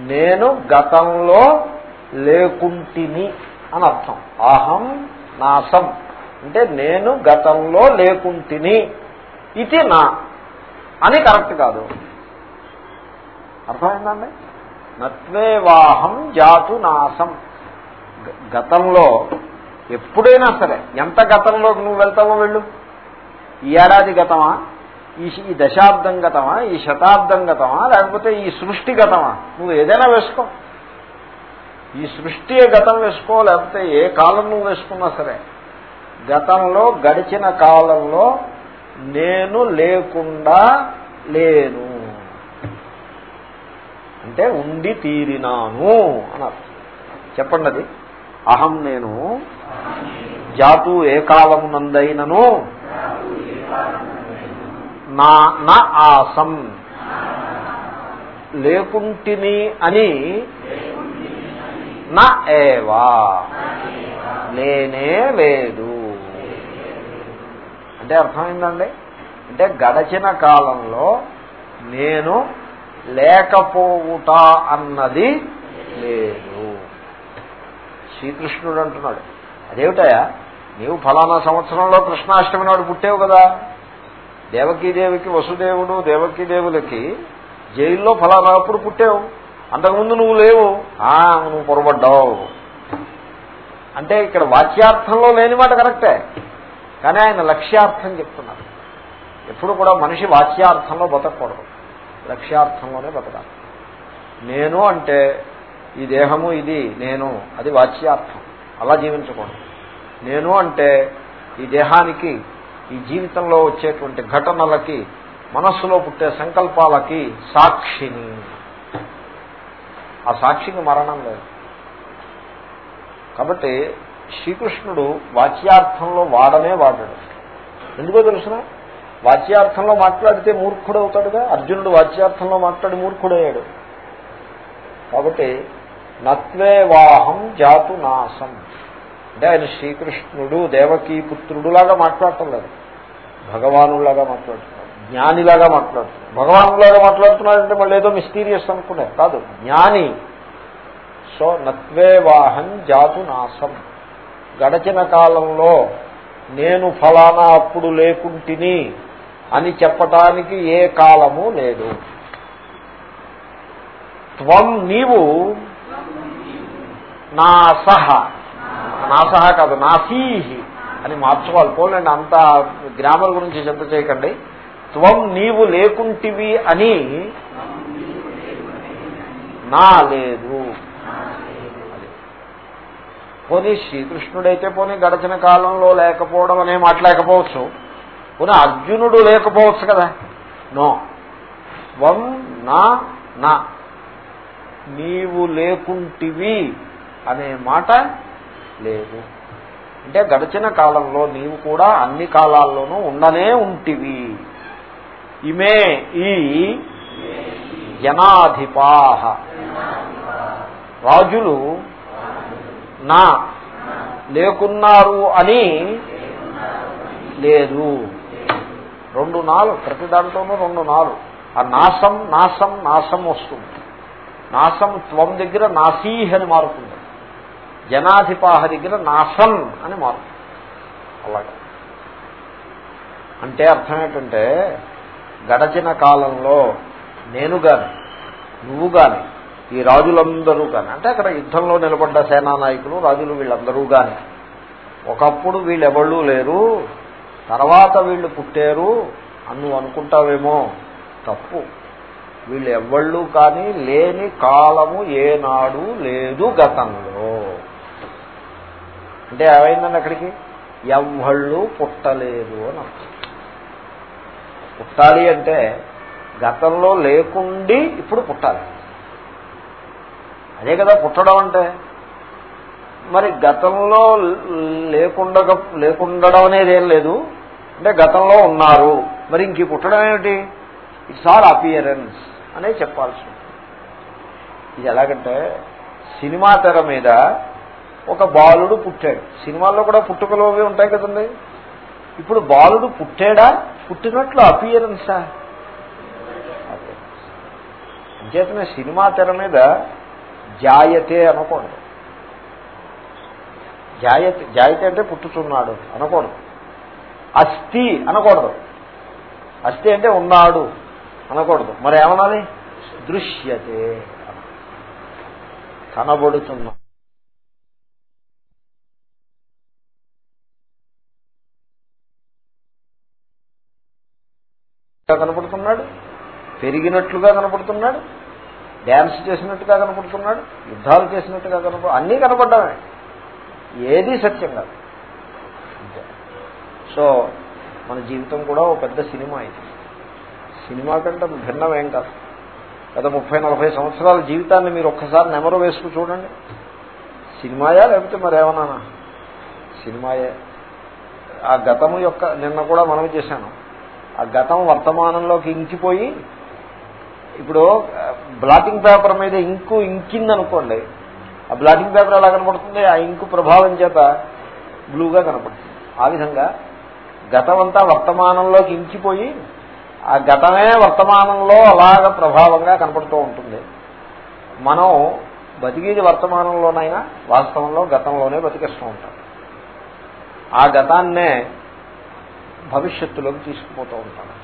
నేను గతంలో లేకుంటిని అని అర్థం. అహం నాసం. అంటే నేను గతంలో లేకుంటిని. ఇది నా. అని కరెక్ట్ కాదు. అర్థమైందండి? నత్వేవాహం జాతు నాసం. గతంలో ఎప్పుడైనా సరే ఎంత గతంలోకి నువ్వు వెళ్తావో వెళ్ళు. ఈ ఏడాది గతమా? ఈ ఈ దశాబ్దం గతమా? ఈ శతాబ్దం గతమా? లేకపోతే ఈ సృష్టి గతమా? నువ్వు ఏదైనా వేసుకో. ఈ సృష్టి గతం వేసుకో లేకపోతే ఏ కాలం నువ్వు వేసుకున్నా సరే గతంలో గడిచిన కాలంలో నేను లేకుండా లేను. అంటే ఉండి తీరినాను అన్నారు. చెప్పండి అది అహం నేను జాతు ఏ కాలమునందైనను నా నా ఆసం లేకుంటిని అని నా ఏవా లేనే లేదు అంటే అర్థమైందండి? అంటే గడచిన కాలంలో నేను లేకపోవుట అన్నది లేదు. శ్రీకృష్ణుడు అంటున్నాడు. అదేమిటయా నీవు ఫలానా సంవత్సరంలో కృష్ణాష్టమి నాడు పుట్టావు కదా. దేవకీదేవికి వసుదేవుడు దేవకీదేవులకి జైల్లో ఫలానాప్పుడు పుట్టావు. అంతకుముందు నువ్వు లేవు. ఆ నువ్వు పొరబడ్డావు. అంటే ఇక్కడ వాచ్యార్థంలో లేని మాట కరెక్టే. కానీ ఆయన లక్ష్యార్థం చెప్తున్నారు. ఎప్పుడు కూడా మనిషి వాచ్యార్థంలో బతకూడదు. లక్ష్యార్థంలోనే బతకాలి. నేను అంటే ఈ దేహము ఇది నేను అది వాచ్యార్థం. అలా జీవించకూడదు. నేను అంటే ఈ దేహానికి ఈ జీవితంలో వచ్చేటువంటి ఘటనలకి మనస్సులో పుట్టే సంకల్పాలకి సాక్షిని. ఆ సాక్షికి మరణం లేదు. కాబట్టి శ్రీకృష్ణుడు వాచ్యార్థంలో వాడనే వాడాడు. ఎందుకో తెలుసిన? వాచ్యార్థంలో మాట్లాడితే మూర్ఖుడు అవుతాడుగా అర్జునుడు వాచ్యార్థంలో మాట్లాడి మూర్ఖుడయ్యాడు. కాబట్టి నత్వే వాహం జాతు నాశం. అంటే ఆయన శ్రీకృష్ణుడు దేవకీ పుత్రుడులాగా మాట్లాడటం లేదు. భగవానులాగా మాట్లాడుతున్నాడు జ్ఞానిలాగా మాట్లాడుతున్నాడు భగవానులాగా మాట్లాడుతున్నాడంటే మళ్ళీ ఏదో మిస్టీరియస్ అనుకున్నారు కాదు. జ్ఞాని. సో నత్వే వాహం జాతు నాశం. గడచిన కాలంలో నేను ఫలానా అప్పుడు లేకుంటిని అని చెప్పటానికి ఏ కాలము లేదు. త్వం నీవు నా నాసహ నా సహా కాదు నాసీహి అని మార్చుకోవాలి. పోలేండి అంత గ్రామర్ గురించి చింత చేయకండి. త్వం నీవు లేకుంటివి అని నా లేదు. పోనీ శ్రీకృష్ణుడైతే పోనీ గడచిన కాలంలో లేకపోవడం అనే మాట లేకపోవచ్చు. పోనీ అర్జునుడు లేకపోవచ్చు కదా. నో. వం నా నా. నీవు లేకుంటివి అనే మాట లేదు. అంటే గడిచిన కాలంలో నీవు కూడా అన్ని కాలాల్లోనూ ఉండనే ఉంటివి. ఇమే ఈ జనాధిపాహ. రాజులు నా లేకున్నారు అని లేదు. రెండు నాలుగు ప్రతి దాంట్లోనూ రెండు నాలుగు. ఆ నాశం నాశం నాశం వస్తుంది. నాశం త్వం దగ్గర నాసీహ్ అని మారుతుంది. జనాధిపాహ దగ్గర నాశం అని మారుతుంది అలాగా. అంటే అర్థం ఏంటంటే గడచిన కాలంలో నేను గాని నువ్వు గాని ఈ రాజులందరూ కానీ అంటే అక్కడ యుద్ధంలో నిలబడ్డ సేనా నాయకులు రాజులు వీళ్ళందరూ కానీ ఒకప్పుడు వీళ్ళెవళ్ళు లేరు తర్వాత వీళ్ళు పుట్టారు అని నువ్వు అనుకుంటావేమో తప్పు. వీళ్ళు ఎవ్వళ్ళు కానీ లేని కాలము ఏనాడు లేదు గతంలో. అంటే ఏమైందండి అక్కడికి? ఎవ్వళ్ళు పుట్టలేదు అని అర్థం. పుట్టాలి అంటే గతంలో లేకుండి ఇప్పుడు పుట్టాలి. అదే కదా పుట్టడం అంటే. మరి గతంలో లేకుండా లేకుండడం అనేది ఏం లేదు. అంటే గతంలో ఉన్నారు. మరి ఇంక పుట్టడం ఏమిటి? ఇట్స్ ఆల్ అపియరెన్స్ అనేది చెప్పాల్సి ఇది ఎలాగంటే సినిమా తెర మీద ఒక బాలుడు పుట్టాడు. సినిమాల్లో కూడా పుట్టుకలు అవి ఉంటాయి కదండి. ఇప్పుడు బాలుడు పుట్టాడా? పుట్టినట్లు అపియరెన్సా? అంచేతనే సినిమా తెర మీద జాయతే అనకూడదు. జాయతే జాయతే అంటే పుట్టుచున్నాడు అనకూడదు. అస్థి అనకూడదు. అస్థి అంటే ఉన్నాడు అనకూడదు. మరి ఏమనాలి దృశ్యతే. కనబడుతున్నా కనపడుతున్నాడు పెరిగినట్లుగా కనపడుతున్నాడు డ్యాన్స్ చేసినట్టుగా కనపడుతున్నాడు యుద్ధాలు చేసినట్టుగా కనపడు అన్నీ కనపడ్డామే. ఏది సత్యం కాదు. సో మన జీవితం కూడా ఒక పెద్ద సినిమా ఇది. సినిమా కంటే భిన్నమేం కాదు. గత ముప్పై నలభై సంవత్సరాల జీవితాన్ని మీరు ఒక్కసారి నెమరు వేసుకు చూడండి. సినిమాయా లేకపోతే మరేమన్నానా? సినిమాయే. ఆ గతము యొక్క నిన్న కూడా మనం చేశాను. ఆ గతం వర్తమానంలోకి ఇంకిపోయి ఇప్పుడు బ్లాటింగ్ పేపర్ మీద ఇంకు ఇంకిందనుకోండి ఆ బ్లాటింగ్ పేపర్ ఎలా కనపడుతుంది? ఆ ఇంకు ప్రభావం చేత బ్లూగా కనపడుతుంది. ఆ విధంగా గతమంతా వర్తమానంలోకి ఇంకిపోయి ఆ గతమే వర్తమానంలో అలాగ ప్రభావంగా కనపడుతూ ఉంటుంది. మనం బతికేది వర్తమానంలోనైనా వాస్తవంలో గతంలోనే బతికేస్తూ ఉంటాం. ఆ గతాన్నే భవిష్యత్తులోకి తీసుకుపోతూ ఉంటాడు.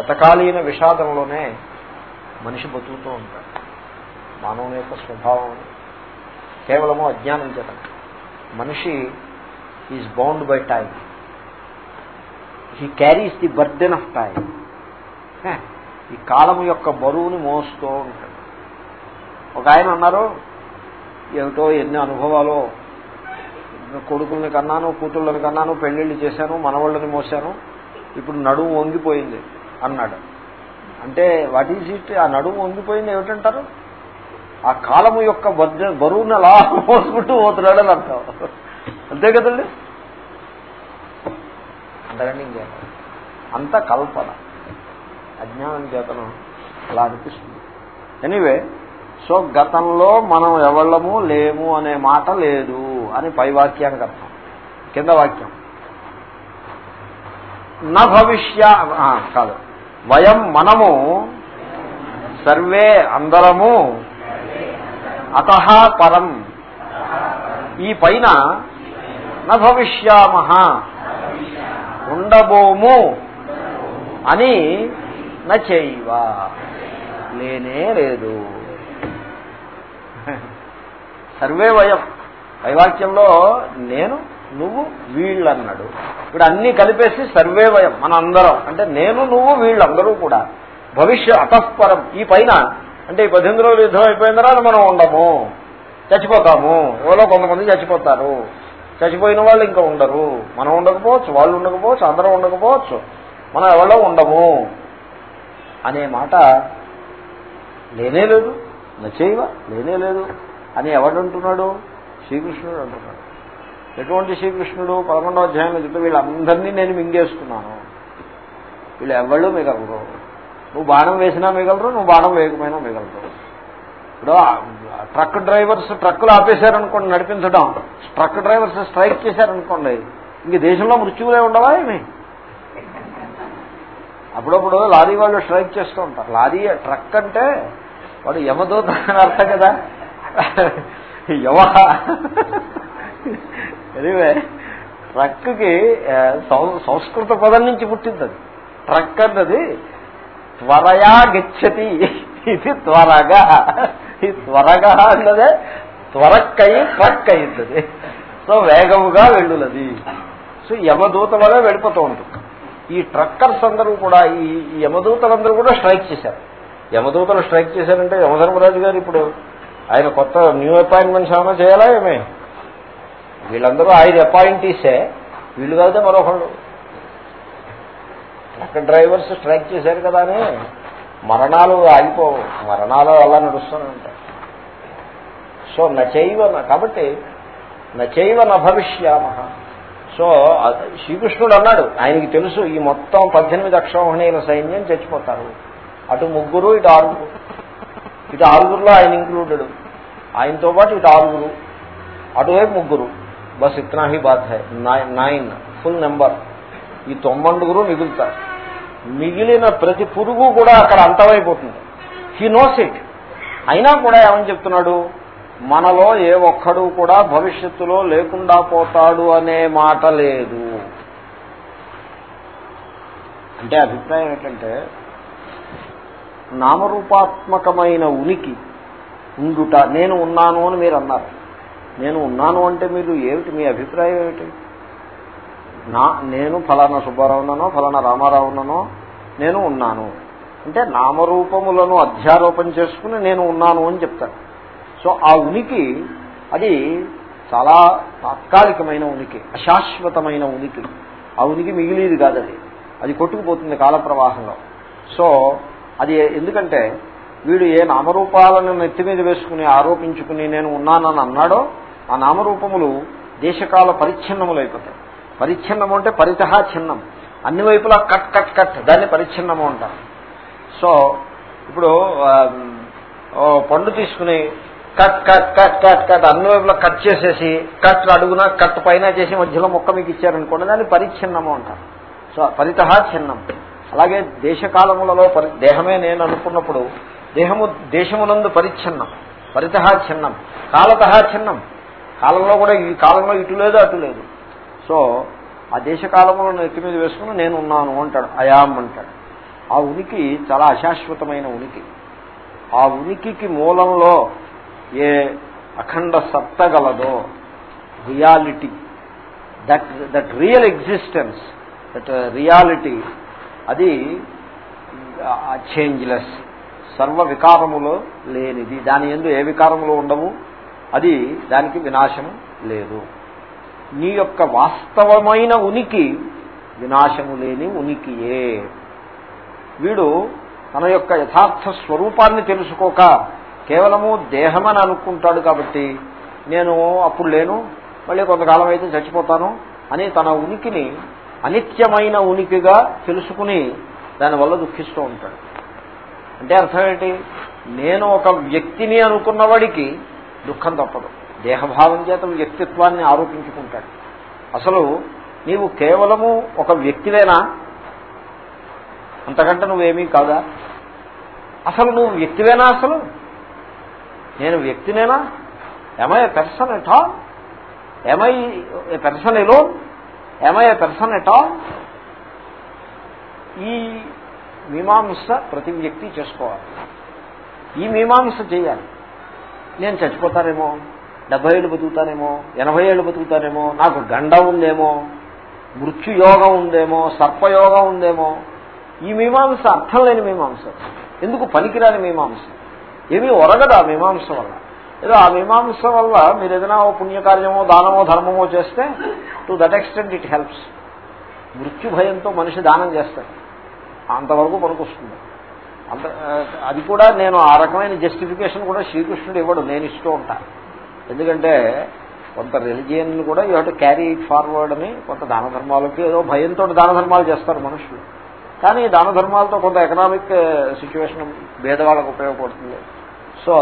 గతకాలీన విషాదంలోనే మనిషి బతుకుతూ ఉంటాడు. మానవుని యొక్క స్వభావం కేవలము అజ్ఞానం చేత మనిషి is bound by time he carries the burden of time ఈ కాలం యొక్క బరువుని మోస్తూ ఉంటాడు. ఒక ఆయన అన్నారు ఏమిటో ఎన్ని అనుభవాలో కొడుకుల్ని కన్నాను కూతుళ్ళని కన్నాను పెళ్ళిళ్ళు చేశాను మనవాళ్ళని మోసాను ఇప్పుడు నడుము వంగిపోయింది అన్నాడు. అంటే వాట్ ఈజ్ ఇట్ ఆ నడుము వంగిపోయింది ఏమిటంటారు? ఆ కాలము యొక్క బరువును అలా మోసుకుంటూ పోతున్నాడు అని అర్థం. అంతే కదండి? అంతకండి ఇంకే అంత కల్పన. అజ్ఞానం చేతను అలా అనిపిస్తుంది. ఎనీవే సో గతంలో మనం ఎవళ్ళము లేము అనే మాట లేదు. అని పై వాక్యానికి అర్థం. కింద వాక్యం. నా భవిష్య కాదు. వయం మనము సర్వే అందరము అత పరం. ఈ పైన న భవిష్యామ ఉండబోము అని నచైవ లేనే లేదు. సర్వే వయం. వైవాక్యంలో నేను నువ్వు వీళ్ళన్నాడు. ఇప్పుడు అన్ని కలిపేసి సర్వే వయం మన అందరం అంటే నేను నువ్వు వీళ్ళందరూ కూడా. భవిష్య అతఃపరం. ఈ పైన అంటే ఈ పద్దెనిమిది రోజులు యుద్ధం అయిపోయిన తర్వాత మనం ఉండము. చచ్చిపోతాము. ఎవరో కొంతమంది చచ్చిపోతారు. చచ్చిపోయిన వాళ్ళు ఇంకా ఉండరు. మనం ఉండకపోవచ్చు వాళ్ళు ఉండకపోవచ్చు అందరం ఉండకపోవచ్చు. మనం ఎవరో ఉండము. అనే మాట లేనే లేదు. నచ్చేయవా లేనే లేదు. అని ఎవడంటున్నాడు శ్రీకృష్ణుడు అంటున్నాడు. ఎటువంటి శ్రీకృష్ణుడు పదకొండవ అధ్యాయంలో చెప్తే వీళ్ళందరినీ నేను మింగేసుకున్నాను. వీళ్ళు ఎవళ్ళు మిగలరు. నువ్వు బాణం వేసినా మిగలరు నువ్వు బాణం వేయకపోయినా మిగలరు. ఇప్పుడు ట్రక్ డ్రైవర్స్ ట్రక్కులు ఆపేశారనుకోండి నడిపించడం. ట్రక్ డ్రైవర్స్ స్ట్రైక్ చేశారనుకోండి ఇంక దేశంలో మృత్యువులే ఉండవా ఏమి? అప్పుడప్పుడు లారీ వాళ్ళు స్ట్రైక్ చేస్తూ ఉంటారు. లారీ ట్రక్ అంటే వాడు యమదూత అని అర్థం కదా. యవహ. ఎనివే ట్రక్కి సంస్కృత పదం నుంచి పుట్టింది అది. ట్రక్ అన్నది త్వరయా గచ్చతి. ఇది త్వరగా. ఈ త్వరగా అన్నదే త్వరక్కయి ట్రక్ అయింది సో వేగముగా వెళ్ళులది. సో యమదూత వల్ల వెళ్ళిపోతూ ఉంటుంది ఈ ట్రక్కర్స్ అందరూ కూడా ఈ యమదూతలందరూ కూడా స్ట్రైక్ చేశారు. యమదూతలు స్ట్రైక్ చేశారంటే యమధర్మరాజు గారు ఇప్పుడు ఆయన కొత్త న్యూ అపాయింట్మెంట్స్ ఏమైనా చేయాలా ఏమే? వీళ్ళందరూ ఐదు అపాయింటీసే. వీళ్ళు కాదే మరొకళ్ళు. ట్రక్ డ్రైవర్స్ స్ట్రైక్ చేశారు కదా అని మరణాలు ఆగిపోవు. మరణాలు అలా నడుస్తూనే ఉంటాయి సో నచైవ కాబట్టి నచైవ భవిష్యామ సో శ్రీకృష్ణుడు అన్నాడు ఆయనకి తెలుసు ఈ మొత్తం పద్దెనిమిది అక్షోహణీయుల సైన్యం చచ్చిపోతారు. అటు ముగ్గురు ఇటు ఆరుగురు. ఇటు ఆరుగురులో ఆయన ఇంక్లూడెడ్. ఆయనతో పాటు ఇటు ఆరుగురు అటువైపు ముగ్గురు. బస్ ఇత్నా హీ బాత్ హై. Nine full number. ఈ తొమ్మండుగురు మిగులుతారు. మిగిలిన ప్రతి పురుగు కూడా అక్కడ అంతమైపోతుంది. He knows it. అయినా కూడా ఏమని చెప్తున్నాడు? మనలో ఏ ఒక్కడు కూడా భవిష్యత్తులో లేకుండా పోతాడు అనే మాట లేదు. అంటే అభిప్రాయం ఏంటంటే నామరూపాత్మకమైన ఉనికి ఉండుట నేను ఉన్నాను అని మీరు అన్నారు. నేను ఉన్నాను అంటే మీరు ఏమిటి? మీ అభిప్రాయం ఏమిటి? నా నేను ఫలానా సుబ్బారావునో ఫలానా రామారావునో నేను ఉన్నాను. అంటే నామరూపములను అధ్యారోపణ చేసుకుని నేను ఉన్నాను అని చెప్తాను సో ఆ ఉనికి అది చాలా తాత్కాలికమైన ఉనికి అశాశ్వతమైన ఉనికి. ఆ ఉనికి మిగిలిది కాదది అది. అది కొట్టుకుపోతుంది కాల ప్రవాహంలో సో అది ఎందుకంటే వీడు ఏ నామరూపాలను నెత్తి మీద వేసుకుని ఆరోపించుకుని నేను ఉన్నానని అన్నాడో ఆ నామరూపములు దేశకాల పరిచ్ఛిన్నములు అయిపోతాయి పరిచ్ఛిన్నము అంటే పరితహా చిన్నం అన్ని వైపులా కట్ కట్ కట్ దాన్ని పరిచ్ఛిన్నము అంటారు. సో ఇప్పుడు పండు తీసుకుని cut cut cut cut cut అన్ని వైపులా కట్ చేసేసి కట్ అడుగున కట్ పైన చేసి మధ్యలో మొక్క మీకు ఇచ్చారనుకోండి దాన్ని పరిచ్ఛిన్నము అంటారు. సో పరితహా చిన్నం అలాగే దేశకాలములలో పరి దేహమే నేను అనుకున్నప్పుడు దేహము దేశమునందు పరిచ్ఛిన్నం పరితహ చిన్నం కాలత చిన్నం కాలంలో కూడా ఈ కాలంలో ఇటు లేదు అటు లేదు. సో ఆ దేశకాలంలో ఎత్తి మీద వేసుకుని నేను ఉన్నాను అంటాడు అయాం అంటాడు. ఆ ఉనికి చాలా అశాశ్వతమైన ఉనికి. ఆ ఉనికికి మూలంలో ఏ అఖండ సత్త గలదో reality that that real existence that reality అది చేంజ్లెస్ సర్వ వికారములో లేనిది. దాని ఎందు ఏ వికారములు ఉండవు. అది దానికి వినాశము లేదు. నీ యొక్క వాస్తవమైన ఉనికి వినాశము లేని ఉనికియే. వీడు తన యొక్క యథార్థ స్వరూపాన్ని తెలుసుకోక కేవలము దేహమని అనుకుంటాడు కాబట్టి నేను అప్పుడు లేను మళ్ళీ కొంతకాలం అయితే చచ్చిపోతాను అని తన ఉనికిని అనిత్యమైన ఉనికిగా తెలుసుకుని దానివల్ల దుఃఖిస్తూ ఉంటాడు. అంటే అర్థం ఏంటి? నేను ఒక వ్యక్తిని అనుకున్నవాడికి దుఃఖం తప్పదు. దేహభావం చేత వ్యక్తిత్వాన్ని ఆరోపించుకుంటాడు. అసలు నీవు కేవలము ఒక వ్యక్తివేనా? అంతకంటే నువ్వేమీ కాదా? అసలు నువ్వు వ్యక్తివేనా అసలు? నేను వ్యక్తినేనా? Am I person at all am I person allow am I person at all ఈ మీమాంస ప్రతి వ్యక్తి చేసుకోవాలి. ఈ మీమాంస చేయాలి. నేను చచ్చిపోతానేమో డెబ్బై ఏళ్ళు బతుకుతానేమో ఎనభై ఏళ్ళు బతుకుతానేమో నాకు గండ ఉందేమో మృత్యుయోగం ఉందేమో సర్పయోగం ఉందేమో ఈ మీమాంస అర్థం లేని మీమాంస. ఎందుకు పనికిరాని మీమాంస? ఏమీ ఒరగదు ఆ మీమాంస వల్ల. ఏదో ఆ మీమాంస వల్ల మీరు ఏదైనా ఓ పుణ్యకార్యమో దానమో ధర్మమో చేస్తే to that extent it helps మృత్యు భయంతో మనిషి దానం చేస్తాడు. అంతవరకు పనికొస్తుంది. అంత అది కూడా నేను ఆ రకమైన జస్టిఫికేషన్ కూడా శ్రీకృష్ణుడు ఇవ్వడు. నేను ఇస్తూ ఉంటాను ఎందుకంటే కొంత రిలిజియన్ కూడా you have carry it forward అని కొంత దాన ధర్మాలకి ఏదో భయంతో దాన ధర్మాలు చేస్తారు మనుషులు. కానీ దాన ధర్మాలతో కొంత ఎకనామిక్ సిచ్యువేషన్ భేదవాళ్ళకు ఉపయోగపడుతుంది. సో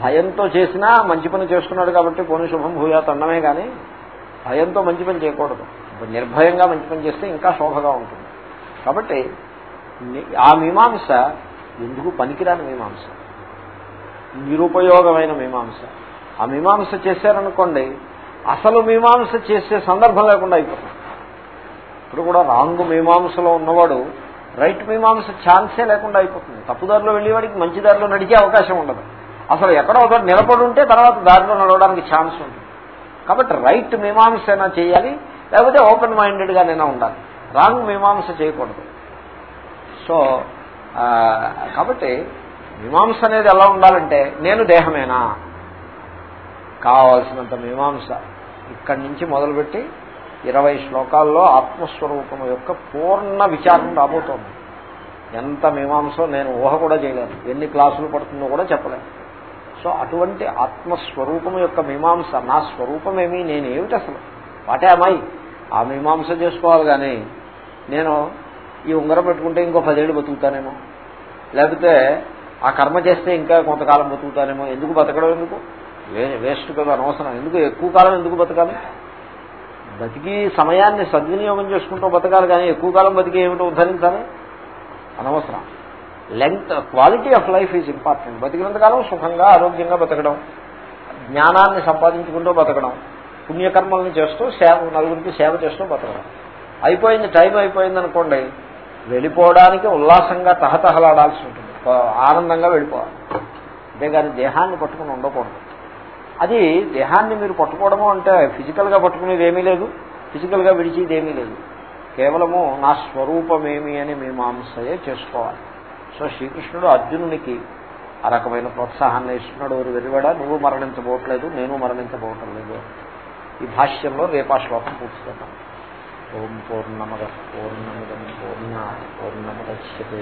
భయంతో చేసినా మంచి పని చేస్తున్నాడు కాబట్టి పోనీ శుభం భూయాత్ అన్నమే కానీ భయంతో మంచి పని చేయకూడదు. నిర్భయంగా మంచి పని చేస్తే ఇంకా శోభగా ఉంటుంది. కాబట్టి ఆ మీమాంస ఎందుకు పనికిరాని మీమాంస? నిరుపయోగమైన మీమాంస. ఆ మీమాంస చేశారనుకోండి అసలు మీమాంస చేసే సందర్భం లేకుండా అయిపోతుంది. ఇప్పుడు కూడా రాంగ్ మీమాంసలో ఉన్నవాడు రైట్ మీమాంస ఛాన్సే లేకుండా అయిపోతుంది. తప్పుదారిలో వెళ్ళేవాడికి మంచి దారిలో నడిచే అవకాశం ఉండదు. అసలు ఎక్కడో ఒకటి నిలబడి ఉంటే తర్వాత దారిలో నడవడానికి ఛాన్స్ ఉంటుంది. కాబట్టి రైట్ మీమాంస అయినా చేయాలి లేకపోతే ఓపెన్ మైండెడ్గానైనా ఉండాలి. రాంగ్ మీమాంస చేయకూడదు. సో కాబట్టి మీమాంస అనేది ఎలా ఉండాలంటే నేను దేహమేనా? కావాల్సినంత మీమాంస. ఇక్కడి నుంచి మొదలుపెట్టి ఇరవై శ్లోకాల్లో ఆత్మస్వరూపం యొక్క పూర్ణ విచారం రాబోతోంది. ఎంత మీమాంసో నేను ఊహ కూడా చేయలేను. ఎన్ని క్లాసులు పడుతుందో కూడా చెప్పలేను. సో అటువంటి ఆత్మస్వరూపం యొక్క మీమాంస నా స్వరూపమేమి నేను అసలు? వాటే అమ్మాయి ఆ మీమాంస చేసుకోవాలి కానీ నేను ఈ ఉంగరం పెట్టుకుంటే ఇంకో పదేళ్ళు బతుకుతానేమో. లేకపోతే ఆ కర్మ చేస్తే ఇంకా కొంతకాలం బతుకుతానేమో. ఎందుకు బతకడం ఎందుకు? వేస్ట్ కదా అనవసరం. ఎందుకు ఎక్కువ కాలం ఎందుకు బతకాలి? బతికి సమయాన్ని సద్వినియోగం చేసుకుంటూ బతకాలి కానీ ఎక్కువ కాలం బతికి ఏమిటో ఉద్ధరించాలి? అనవసరం. Length quality of life is important. బతికినంతకాలం సుఖంగా ఆరోగ్యంగా బతకడం జ్ఞానాన్ని సంపాదించుకుంటూ బతకడం పుణ్యకర్మల్ని చేస్తూ సేవ నలుగురికి సేవ చేస్తూ బతకడం. అయిపోయింది టైం అయిపోయింది అనుకోండి వెళ్ళిపోవడానికి ఉల్లాసంగా తహతహలాడాల్సి ఉంటుంది. ఆనందంగా వెళ్ళిపోవాలి. అంతేగాని దేహాన్ని పట్టుకుని ఉండకూడదు. అది దేహాన్ని మీరు పట్టుకోవడము అంటే ఫిజికల్గా పట్టుకునేది ఏమీ లేదు. ఫిజికల్గా విడిచేది ఏమీ లేదు. కేవలము నా స్వరూపమేమి అని మీమాంసయే చేసుకోవాలి. సో శ్రీకృష్ణుడు అర్జునునికి ఆ రకమైన ప్రోత్సాహాన్ని ఇస్తున్నాడు. ఊరు వెరివాడా నువ్వు మరణించబోవట్లేదు నేను మరణించబోవటం లేదు. ఈ భాష్యంలో రేపా శ్లోకం పూర్తి ఓం పూర్ణమద పూర్ణమిదం పూర్ణ పూర్ణముద్యతే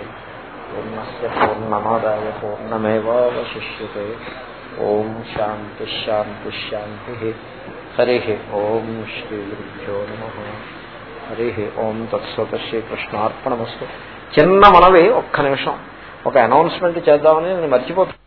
పూర్ణస్ పూర్ణమాదాయ పూర్ణమేవాశిష్యతే ఓం శాంతి శాంతి శాంతి హరి ఓం శ్రీ గురుభ్యో నమ హరి ఓం తత్సత శ్రీకృష్ణార్పణమస్తు. చిన్న మనవి ఒక్క నిమిషం. ఒక అనౌన్స్మెంట్ చేద్దామని నేను మర్చిపోతాను